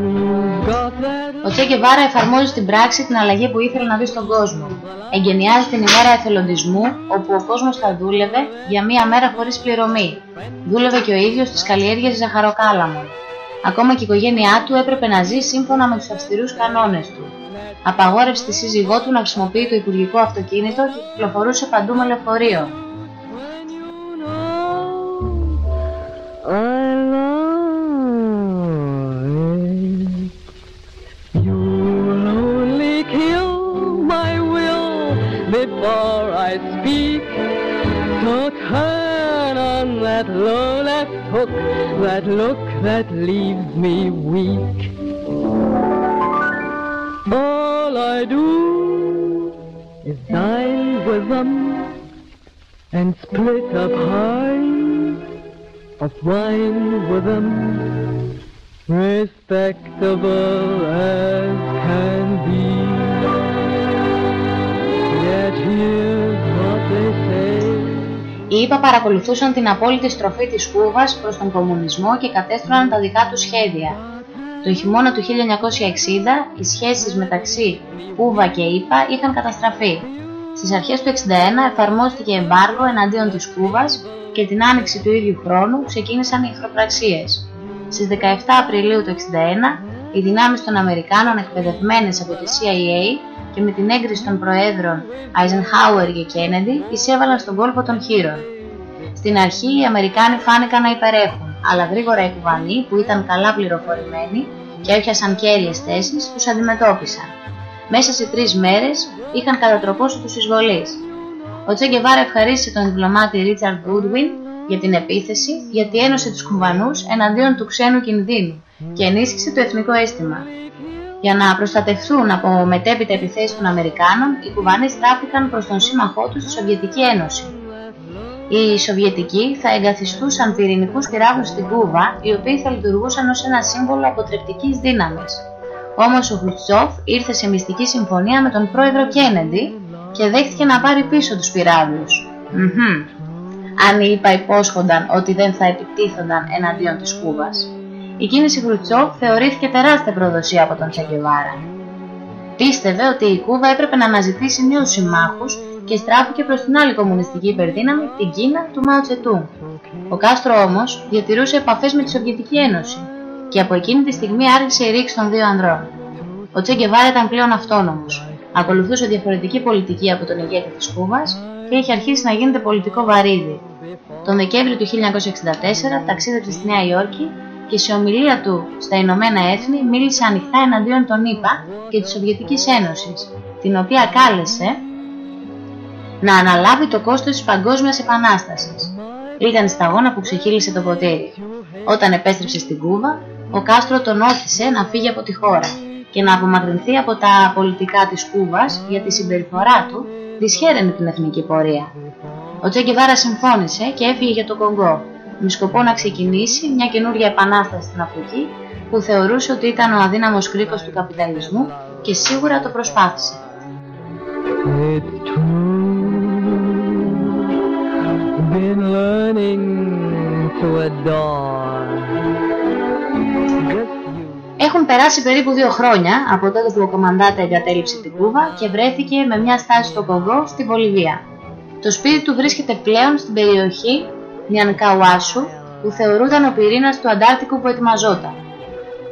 S7: got that
S12: Ο Τσε Γκεβάρα εφαρμόζει στην πράξη την αλλαγή που ήθελε να δει στον κόσμο. Εγκαινιάζει την ημέρα εθελοντισμού, όπου ο κόσμος θα δούλευε για μία μέρα χωρίς πληρωμή. Δούλευε και ο ίδιος στις καλλιέργειες ζαχαροκάλαμων. Ακόμα και η οικογένειά του έπρεπε να ζει σύμφωνα με τους αυστηρούς κανόνες του. Απαγόρευσε της σύζυγό του να χρησιμοποιεί το υπουργικό αυτοκίνητο και κυκλοφορούσε παντού με λεωφορείο.
S7: That low left hook, that look that leaves me weak. All I do is dine with them and split a pint of wine with them. Respectable as can be. Yet here's what they say.
S12: Οι ΗΠΑ παρακολουθούσαν την απόλυτη στροφή της Κούβας προς τον κομμουνισμό και κατέστρωναν τα δικά τους σχέδια. Το χειμώνα του 1960 οι σχέσεις μεταξύ Κούβα και ΗΠΑ είχαν καταστραφεί. Στις αρχές του 1961 εφαρμόστηκε εμπάργο εναντίον της Κούβας και την άνοιξη του ίδιου χρόνου ξεκίνησαν οι εχθροπραξίες. Στις 17 Απριλίου του 1961 οι δυνάμεις των Αμερικάνων εκπαιδευμένες από τη CIA και με την έγκριση των προέδρων Eisenhower και Kennedy εισέβαλαν στον κόλπο των Χείρων. Στην αρχή οι Αμερικάνοι φάνηκαν να υπερέχουν, αλλά γρήγορα οι Κουβανοί που ήταν καλά πληροφορημένοι και έπιασαν κέρυες θέσεις τους αντιμετώπισαν. Μέσα σε τρεις μέρες είχαν κατατροπώσει τους εισβολείς. Ο Τσε Γκεβάρα ευχαρίστησε τον διπλωμάτη Ρίτσαρντ Γκούντουιν για την επίθεση, γιατί ένωσε τους Κουβανούς εναντίον του ξένου κινδύνου και ενίσχυσε το εθνικό αίσθημα. Για να προστατευτούν από μετέπειτα επιθέσεις των Αμερικάνων, οι Κουβανοί στράφηκαν προς τον σύμμαχό τους, τη Σοβιετική Ένωση. Οι Σοβιετικοί θα εγκαθιστούσαν πυρηνικούς πυράβλους στην Κούβα, οι οποίοι θα λειτουργούσαν ως ένα σύμβολο αποτρεπτικής δύναμης. Όμως ο Χουτσόφ ήρθε σε μυστική συμφωνία με τον πρόεδρο Κένεντι και δέχτηκε να πάρει πίσω τους πυράβλους. Μμμ. Αν οι ΙΠΑ υπόσχονταν ότι δεν θα επιτίθονταν εναντίον της Κούβας. Η κίνηση Χρουτσόφ θεωρήθηκε τεράστια προδοσία από τον Τσακεβάρα. Πίστευε ότι η Κούβα έπρεπε να αναζητήσει νέους συμμάχους και στράφηκε προς την άλλη κομμουνιστική υπερδύναμη, την Κίνα του Μάο Τσετούν. Ο Κάστρο όμως διατηρούσε επαφές με τη Σοβιετική Ένωση και από εκείνη τη στιγμή άρχισε η ρήξη των δύο ανδρών. Ο Τσέγκεβάρα ήταν πλέον αυτόνομος. Ακολουθούσε διαφορετική πολιτική από τον ηγέτη της Κούβας και είχε αρχίσει να γίνεται πολιτικό βαρύδι. Τον Δεκέμβριο του 1964 ταξίδεψε στη Νέα Υόρκη και σε ομιλία του στα Ηνωμένα Έθνη μίλησε ανοιχτά εναντίον των ΗΠΑ και της Σοβιετικής Ένωσης, την οποία κάλεσε να αναλάβει το κόστος της παγκόσμιας επανάστασης. Ήταν σταγόνα που ξεχύλισε το ποτήρι. Όταν επέστρεψε στην Κούβα, ο Κάστρο τον όθησε να φύγει από τη χώρα και να απομακρυνθεί από τα πολιτικά της Κούβας για τη συμπεριφορά του δυσχέραινε την εθνική πορεία. Ο Τσέγκεβάρα συμφώνησε και έφυγε για το Κονγκό, με σκοπό να ξεκινήσει μια καινούργια επανάσταση στην Αφρική που θεωρούσε ότι ήταν ο αδύναμος κρίκος του καπιταλισμού και σίγουρα το προσπάθησε.
S7: Been learning to adore.
S12: Έχουν περάσει περίπου δύο χρόνια από τότε που ο Κομμαντάτα εγκατέλειψε την Κούβα και βρέθηκε με μια στάση στο Κονγκό στη Βολιβία. Το σπίτι του βρίσκεται πλέον στην περιοχή Νιανκαουάσου που θεωρούταν ο πυρήνας του Αντάρτικου που ετοιμαζόταν.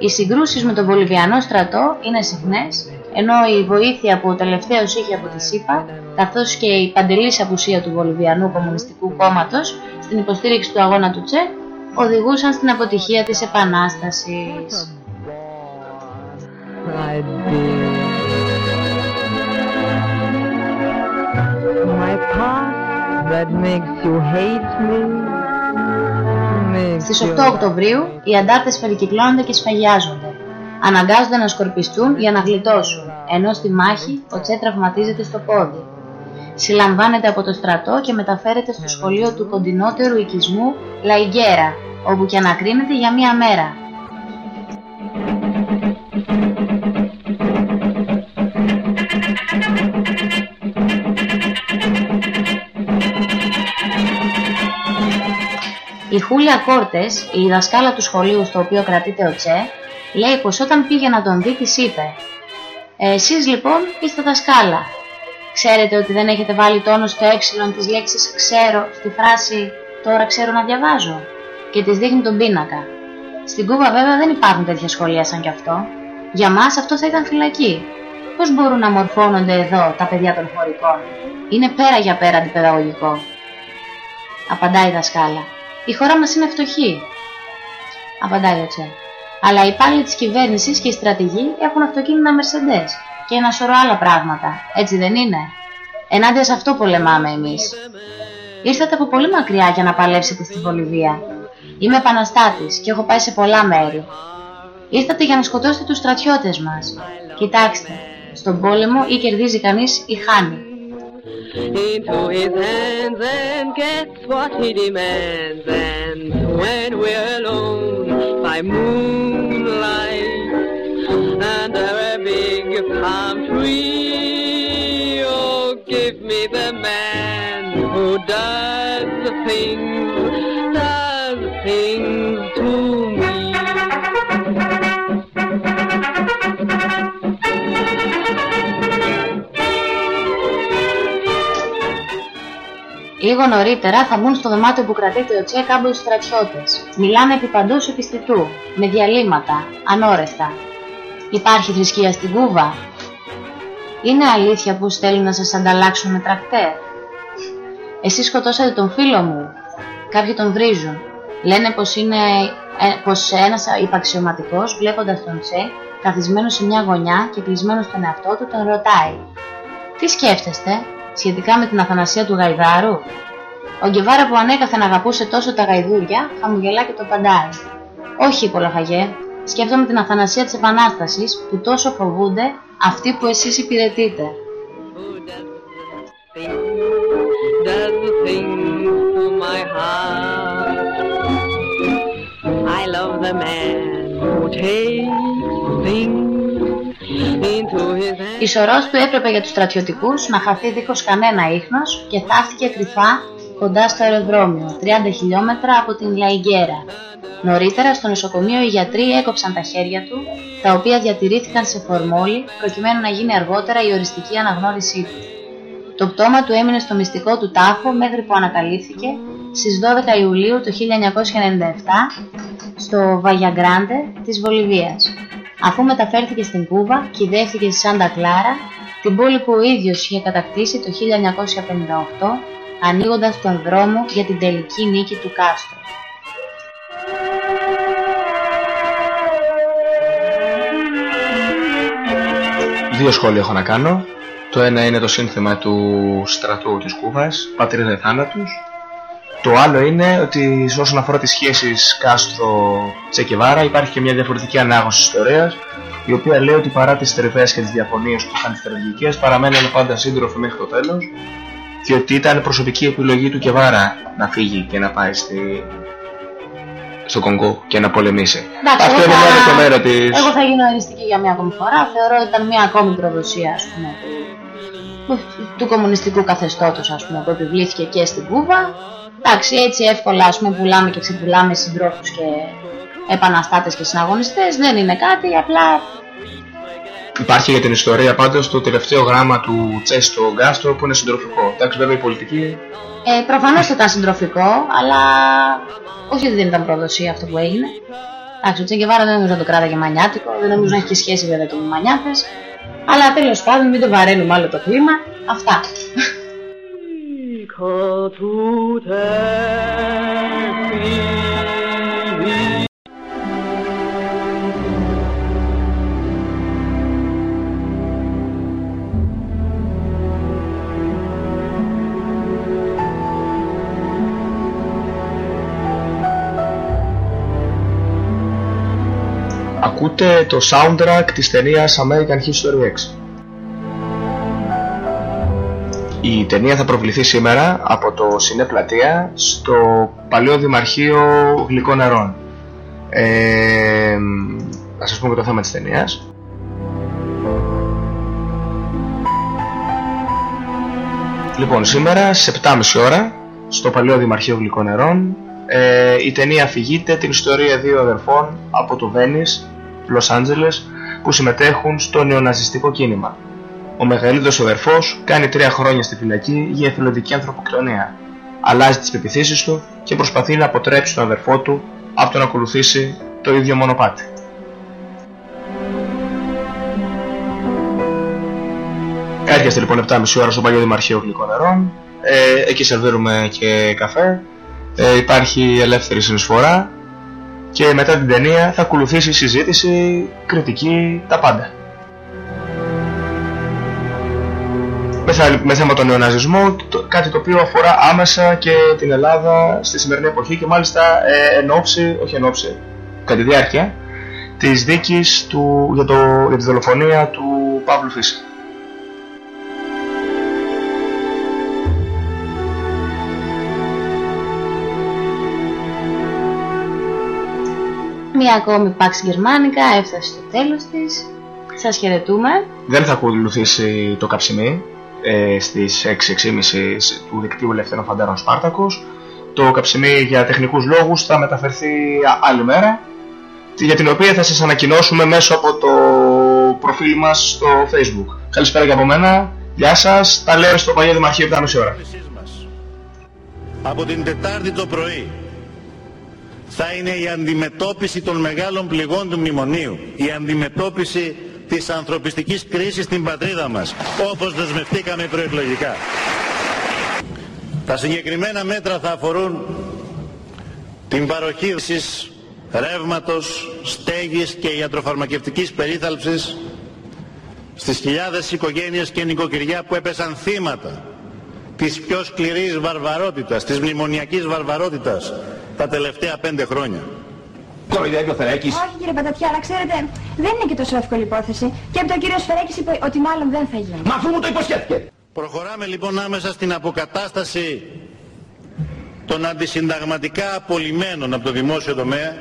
S12: Οι συγκρούσεις με τον Βολιβιανό στρατό είναι συχνές ενώ η βοήθεια που ο τελευταίος είχε από τη ΣΥΠΑ, καθώς και η παντελής απουσία του Βολιβιανού Κομμουνιστικού Κόμματος στην υποστήριξη του αγώνα του Τσε, οδηγούσαν στην αποτυχία της Επανάστασης. Στις 8 Οκτωβρίου οι αντάρτες περικυκλώνονται και σφαγιάζονται αναγκάζονται να σκορπιστούν για να γλιτώσουν, ενώ στη μάχη ο Τσε τραυματίζεται στο πόδι. Συλλαμβάνεται από το στρατό και μεταφέρεται στο σχολείο του κοντινότερου οικισμού Λαϊγκέρα, όπου και ανακρίνεται για μία μέρα. Η Χούλια Κόρτες, η δασκάλα του σχολείου στο οποίο κρατείται ο Τσε, λέει πως όταν πήγε να τον δει της είπε «Ε, «Εσείς λοιπόν είστε δασκάλα. Ξέρετε ότι δεν έχετε βάλει τόνο στο ε της λέξης «ξέρω» στη φράση «τώρα ξέρω να διαβάζω» και της δείχνει τον πίνακα. Στην Κούβα βέβαια δεν υπάρχουν τέτοια σχολεία σαν κι αυτό. Για μας αυτό θα ήταν φυλακή. Πώς μπορούν να μορφώνονται εδώ τα παιδιά των χωρικών; Είναι πέρα για πέρα αντιπαιδαγωγικό. Απαντάει η δασκάλα. Η χώρα μας είναι φτωχή. Απαντάει ο Τσε. Αλλά οι υπάλληλοι της κυβέρνησης και οι στρατηγοί έχουν αυτοκίνητα Mercedes και ένα σωρό άλλα πράγματα. Έτσι δεν είναι; Ενάντια σε αυτό πολεμάμε εμείς. Ήρθατε από πολύ μακριά για να παλέψετε στη Βολιβία. Είμαι επαναστάτης και έχω πάει σε πολλά μέρη. Ήρθατε για να σκοτώσετε τους στρατιώτες μας. Κοιτάξτε, στον πόλεμο ή κερδίζει κανείς ή χάνει.
S7: Into his hands and gets what he demands. And when we're alone by moonlight under a big palm tree, oh, give me the man who does the things, does things to me.
S12: Λίγο νωρίτερα θα μπουν στο δωμάτιο που κρατείται ο Τσε κάμπος στρατιώτες. Μιλάνε επί παντός επιστητού, με διαλύματα, ανώρεστα. Υπάρχει θρησκεία στην Κούβα. Είναι αλήθεια που στέλνουν να σας ανταλλάξουν με τρακτέρ. Εσείς σκοτώσατε τον φίλο μου. Κάποιοι τον βρίζουν. Λένε πως είναι ε, πως ένας υπαξιωματικός βλέποντας τον Τσε καθισμένος σε μια γωνιά και κλεισμένος στον εαυτό του τον ρωτάει «Τι σκέφτεστε, σχετικά με την αθανασία του Γαϊδάρου. Ο Γκεβάρα που ανέκαθεν αγαπούσε τόσο τα γαϊδούρια, χαμογελά και το παντάρι. Όχι, Πολαφαγέ, σκέφτομαι την αθανασία της Επανάστασης που τόσο φοβούνται αυτοί που εσείς υπηρετείτε.
S7: does the thing to my heart. I love the man who takes things into his hands.
S12: Η σωρός του έπρεπε για τους στρατιωτικούς να χαθεί δίχως κανένα ίχνος και θαύτηκε κρυφά κοντά στο αεροδρόμιο, 30 χιλιόμετρα από την Λαϊγκέρα. Νωρίτερα στο νοσοκομείο οι γιατροί έκοψαν τα χέρια του, τα οποία διατηρήθηκαν σε φορμόλι προκειμένου να γίνει αργότερα η οριστική αναγνώρισή του. Το πτώμα του έμεινε στο μυστικό του τάφο μέχρι που ανακαλύφθηκε στις 12 Ιουλίου του 1997 στο Βαγιαγκράντε της Βολιβίας. Αφού μεταφέρθηκε στην Κούβα, κυδεύτηκε στη Σάντα Κλάρα, την πόλη που ο ίδιος είχε κατακτήσει το 1958, ανοίγοντας τον δρόμο για την τελική νίκη του Κάστρο.
S10: Δύο σχόλια έχω να κάνω. Το ένα είναι το σύνθημα του στρατού της Κούβας, πατρίδα θάνατους. Το άλλο είναι ότι όσον αφορά τις σχέσεις Κάστρο-Τσεκεβάρα υπάρχει και μια διαφορετική ανάγνωση της ιστορίας η οποία λέει ότι παρά τις τριβές και τις διαφωνίες που είχαν τις στρατηγικές παραμένουν πάντα σύντροφοι μέχρι το τέλος διότι ήταν προσωπική επιλογή του Κεβάρα να φύγει και να πάει στη... στο Κονγκό και να πολεμήσει.
S12: Εντάξει,
S10: Αυτό
S12: εγώ
S10: είναι
S12: θα-
S10: μια λεπτομέρεια της...
S12: Εγώ θα γίνω αριστική για μια ακόμη φορά. Θεωρώ ότι ήταν μια ακόμη προδοσία, ας πούμε, του, του κομμουνιστικού καθεστώτος, ας πούμε, που επιβλήθηκε και στην Κούβα. Εντάξει, έτσι εύκολα, ας πούμε, πουλάμε και ξεπουλάμε συντρόφους και επαναστάτες και συναγωνιστές. Δεν είναι κάτι, απλά
S10: Υπάρχει για την ιστορία πάντως το τελευταίο γράμμα του Τσέστο Γκάστρο που είναι συντροφικό. Εντάξει, βέβαια η πολιτική
S12: ε, προφανώς ήταν συντροφικό, αλλά όχι ότι δεν ήταν προδοσία αυτό που έγινε. Εντάξει, ο Τσέγκεβάρα δεν νομίζω να το κράταγε μανιάτικο, δεν νομίζω να έχει και σχέση βέβαια και με μανιάτες. Αλλά τέλος πάντων, μην το βαραίνουμε άλλο το κλίμα. Αυτά.
S10: Ακούτε το soundtrack της ταινίας American History X. Η ταινία θα προβληθεί σήμερα από το Σινέ Πλατεία στο Παλαιό Δημαρχείο Γλυκών Νερών. Ε, να σας πούμε και το θέμα της ταινίας. Λοιπόν, σήμερα στις 7.30 ώρα στο Παλαιό Δημαρχείο Γλυκών Νερών ε, η ταινία αφηγείται την ιστορία δύο αδερφών από το Βένις, Λος Άντζελες που συμμετέχουν στο νεοναζιστικό κίνημα. Ο μεγαλύτερος αδερφός κάνει τρία χρόνια στη φυλακή για εθελοντική ανθρωποκτονία. Αλλάζει τις πεπιθήσεις του και προσπαθεί να αποτρέψει τον αδερφό του από το να ακολουθήσει το ίδιο μονοπάτι. Έρχεστε λοιπόν 7.30 ώρα στο παλιό Δημαρχείο Γλυκών Νερών. Ε, εκεί σερβίρουμε και καφέ. Ε, υπάρχει ελεύθερη συνεισφορά. Και μετά την ταινία θα ακολουθήσει συζήτηση, κριτική, τα πάντα. Με, θα- με θέμα τον νεοναζισμό, το- κάτι το οποίο αφορά άμεσα και την Ελλάδα στη σημερινή εποχή και μάλιστα ε, εν ώψη, όχι εν ώψη, κατά τη διάρκεια της δίκης του, για, το, για τη δολοφονία του Παύλου Φίσα.
S12: Μία ακόμη Pax Γερμανικά έφτασε στο τέλος της. Σας χαιρετούμε.
S10: Δεν θα ακολουθήσει το καψιμί ε, στις 6.30 του δικτύου Ελευθερών Φαντάρων Σπάρτακος. Το καψιμί για τεχνικούς λόγους θα μεταφερθεί α- άλλη μέρα για την οποία θα σας ανακοινώσουμε μέσω από το προφίλ μας στο facebook. Καλησπέρα και από μένα. Γεια σας. Τα λέω στο Παλιό Δημαρχείο 7.30 ώρα.
S13: Από την Τετάρτη το πρωί θα είναι η αντιμετώπιση των μεγάλων πληγών του μνημονίου. Η αντιμετώπιση της ανθρωπιστικής κρίσης στην πατρίδα μας, όπως δεσμευτήκαμε προεκλογικά. Τα συγκεκριμένα μέτρα θα αφορούν την παροχή της ρεύματος, στέγης και ιατροφαρμακευτικής περίθαλψης στις χιλιάδες οικογένειες και νοικοκυριά που έπεσαν θύματα της πιο σκληρής βαρβαρότητας, της μνημονιακής βαρβαρότητας τα τελευταία πέντε χρόνια.
S14: Κοροϊδεύει ο Θερέκης.
S15: Όχι κύριε Πατατιά, αλλά ξέρετε, δεν είναι και τόσο εύκολη υπόθεση. Και από τον κύριο Σφερέκης είπε ότι μάλλον δεν θα γίνει.
S14: Μα αφού μου το υποσχέθηκε.
S13: Προχωράμε λοιπόν άμεσα στην αποκατάσταση των αντισυνταγματικά απολυμένων από το δημόσιο τομέα,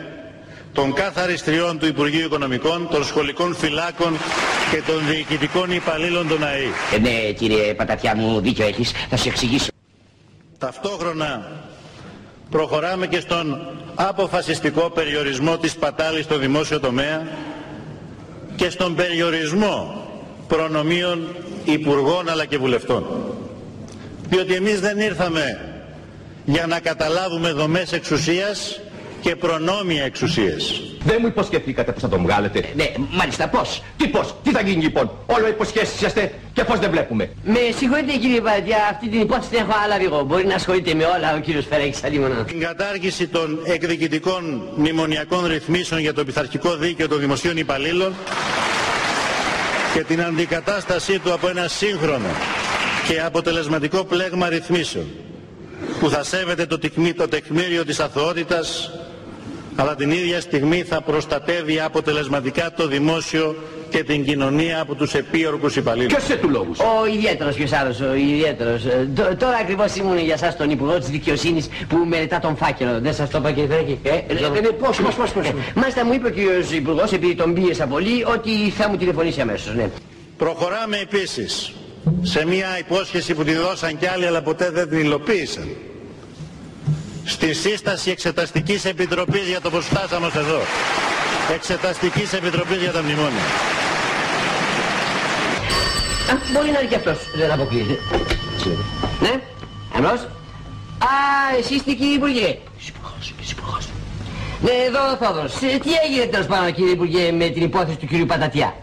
S13: των καθαριστριών του Υπουργείου Οικονομικών, των σχολικών φυλάκων και των διοικητικών υπαλλήλων των ΑΕΗ.
S16: Ε, ναι κύριε Πατατιά μου δίκιο έχεις, θα σου εξηγήσω.
S13: Ταυτόχρονα προχωράμε και στον αποφασιστικό περιορισμό της πατάλης στο δημόσιο τομέα και στον περιορισμό προνομίων υπουργών αλλά και βουλευτών. Διότι εμείς δεν ήρθαμε για να καταλάβουμε δομές εξουσίας και προνόμια εξουσίες.
S14: Δεν μου υποσχεθήκατε πως θα τον βγάλετε.
S16: Ναι, μάλιστα πώς;
S14: Τι πώς, τι θα γίνει λοιπόν; Όλο υποσχέσεις είστε και πώς δεν βλέπουμε.
S16: Με συγχωρείτε κύριε Πατατιά, αυτή την υπόθεση την έχω αλάβει εγώ. Μπορεί να ασχολείται με όλα ο κύριος Φερέκης Αλίμωνα.
S13: Την κατάργηση των εκδικητικών μνημονιακών ρυθμίσεων για το πειθαρχικό δίκαιο των δημοσίων υπαλλήλων και την αντικατάστασή του από ένα σύγχρονο και αποτελεσματικό πλέγμα ρυθμίσεων που θα σέβεται το, τεκμή, το τεκμήριο της αθωότητας αλλά την ίδια στιγμή θα προστατεύει αποτελεσματικά το δημόσιο και την κοινωνία από τους επίορκους υπαλλήλους.
S14: Ποιος σε του λόγους.
S16: Ο ιδιαίτερος ποιος άλλος, ο ιδιαίτερος. Ε, τ- Τώρα ακριβώς ήμουν για σας τον Υπουργό της Δικαιοσύνης που μελετά τον φάκελο. Δεν σας το είπα κύριε Φερέκη. Ε, ε, ε, ε, πώς, πώς, πώς, πώς. Ε, Μάλιστα μου είπε ο κύριος Υπουργός, επειδή τον πίεσα πολύ, ότι θα μου τηλεφωνήσει αμέσως, ναι.
S13: Προχωράμε επίσης σε μια υπόσχεση που τη δώσαν κι άλλοι αλλά ποτέ δεν την υλοποίησαν. Στη σύσταση Εξεταστικής Επιτροπής για το πως φτάσαμε ως εδώ. Εξεταστικής Επιτροπής για τα μνημόνια.
S16: Α, μπορεί να είναι και αυτός, δεν αποκλείεται. Ναι, αμνός. Α, εσείς είστε κύριε Υπουργέ. Είσαι υπουργός, είσαι υπουργός. Ναι, εδώ ο Θόδωρος. Ε, Τι έγινε τέλος πάντων κύριε Υπουργέ με την υπόθεση του κύριου Πατατιά;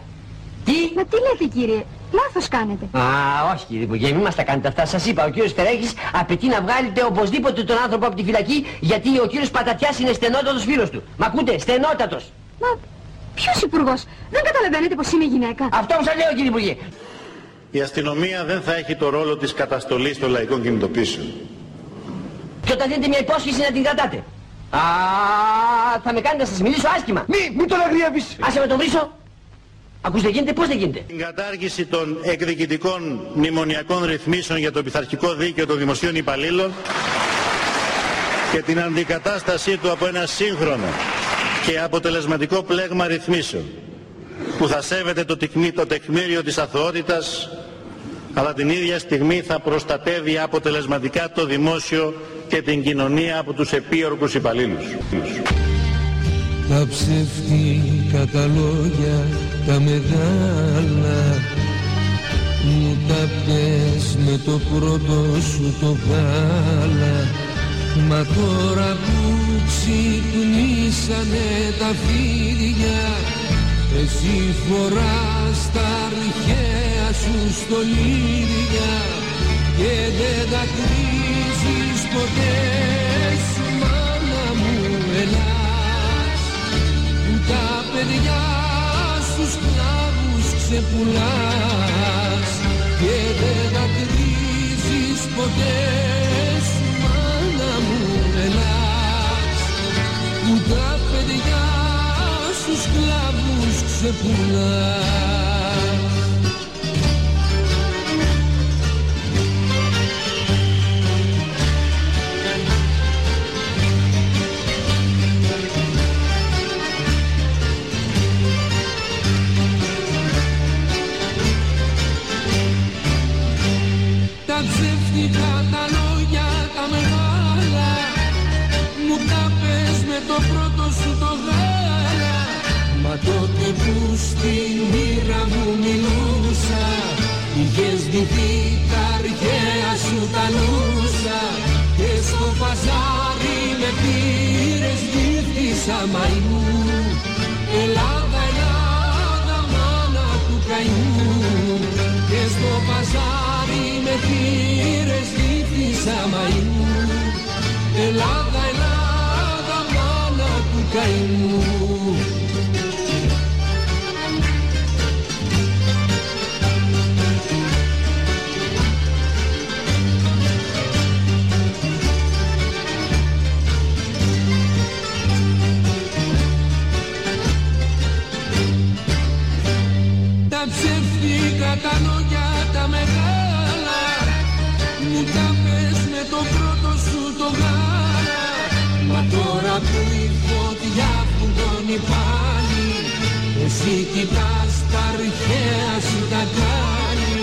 S16: Τι;
S15: Μα τι λέτε κύριε, λάθος κάνετε.
S16: Α, όχι κύριε Υπουργέ, μην μας τα κάνετε αυτά. Σας είπα, ο κύριος Φερέκης απαιτεί να βγάλετε οπωσδήποτε τον άνθρωπο από τη φυλακή γιατί ο κύριος Πατατιάς είναι στενότατος φίλος του. Μ' ακούτε, στενότατος.
S15: Μα ποιος υπουργός, δεν καταλαβαίνετε πως είμαι γυναίκα.
S16: Αυτό που σας λέω κύριε Υπουργέ.
S13: Η αστυνομία δεν θα έχει το ρόλο της καταστολής των λαϊκών κινητοποίησεων.
S16: Και όταν δίνετε μια υπόσχεση να την κρατάτε. Α, θα με κάνετε να σας μιλήσω άσχημα.
S14: Μη, μη τον αγριεύεις.
S16: Άσε με τον βρίσω. Ακούς δεν γίνεται, πώς δεν γίνεται;
S13: Την κατάργηση των εκδικητικών μνημονιακών ρυθμίσεων για το πειθαρχικό δίκαιο των δημοσίων υπαλλήλων και την αντικατάστασή του από ένα σύγχρονο και αποτελεσματικό πλέγμα ρυθμίσεων που θα σέβεται το, τεκμή, το τεκμήριο της αθωότητας αλλά την ίδια στιγμή θα προστατεύει αποτελεσματικά το δημόσιο και την κοινωνία από τους επίορκους υπαλλήλους.
S17: Τα ψεύτικα τα λόγια τα μεγάλα. Μου τα πες με το πρώτο σου το γάλα. Μα τώρα που ξυπνήσανε τα φίδια Εσύ φοράς τα αρχαία σου στολίδια Και δεν τα κρίζεις ποτέ. Σου μάνα μου ελάς Που τα παιδιά στους κλάβους ξεπουλάς Και δεν τα κρίζεις ποτέ σου μάνα μου ελάς Που τα παιδιά στους κλάβους ξεπουλάς τότε που στη μοίρα μου μιλούσα Είχες ντυθεί τα αρχαία σου τα νούσα Και στο παζάρι με πήρες γύφτησα μαϊμού Ελλάδα, Ελλάδα, μάνα του καημού. Και στο παζάρι με πήρες γύφτησα μαϊμού Ελλάδα, Ελλάδα, μάνα του καημού τώρα που η φωτιά φουντώνει πάλι Εσύ κοιτάς τα αρχαία σου τα κάνει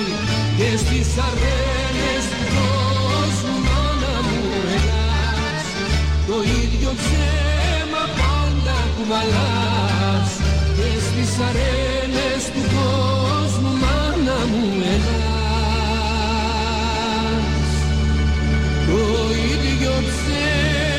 S17: Και στις αρένες του κόσμου μάνα μου ελάς Το ίδιο ψέμα πάντα κουβαλάς Και στις αρένες του κόσμου μάνα μου ελάς Το ίδιο ψέμα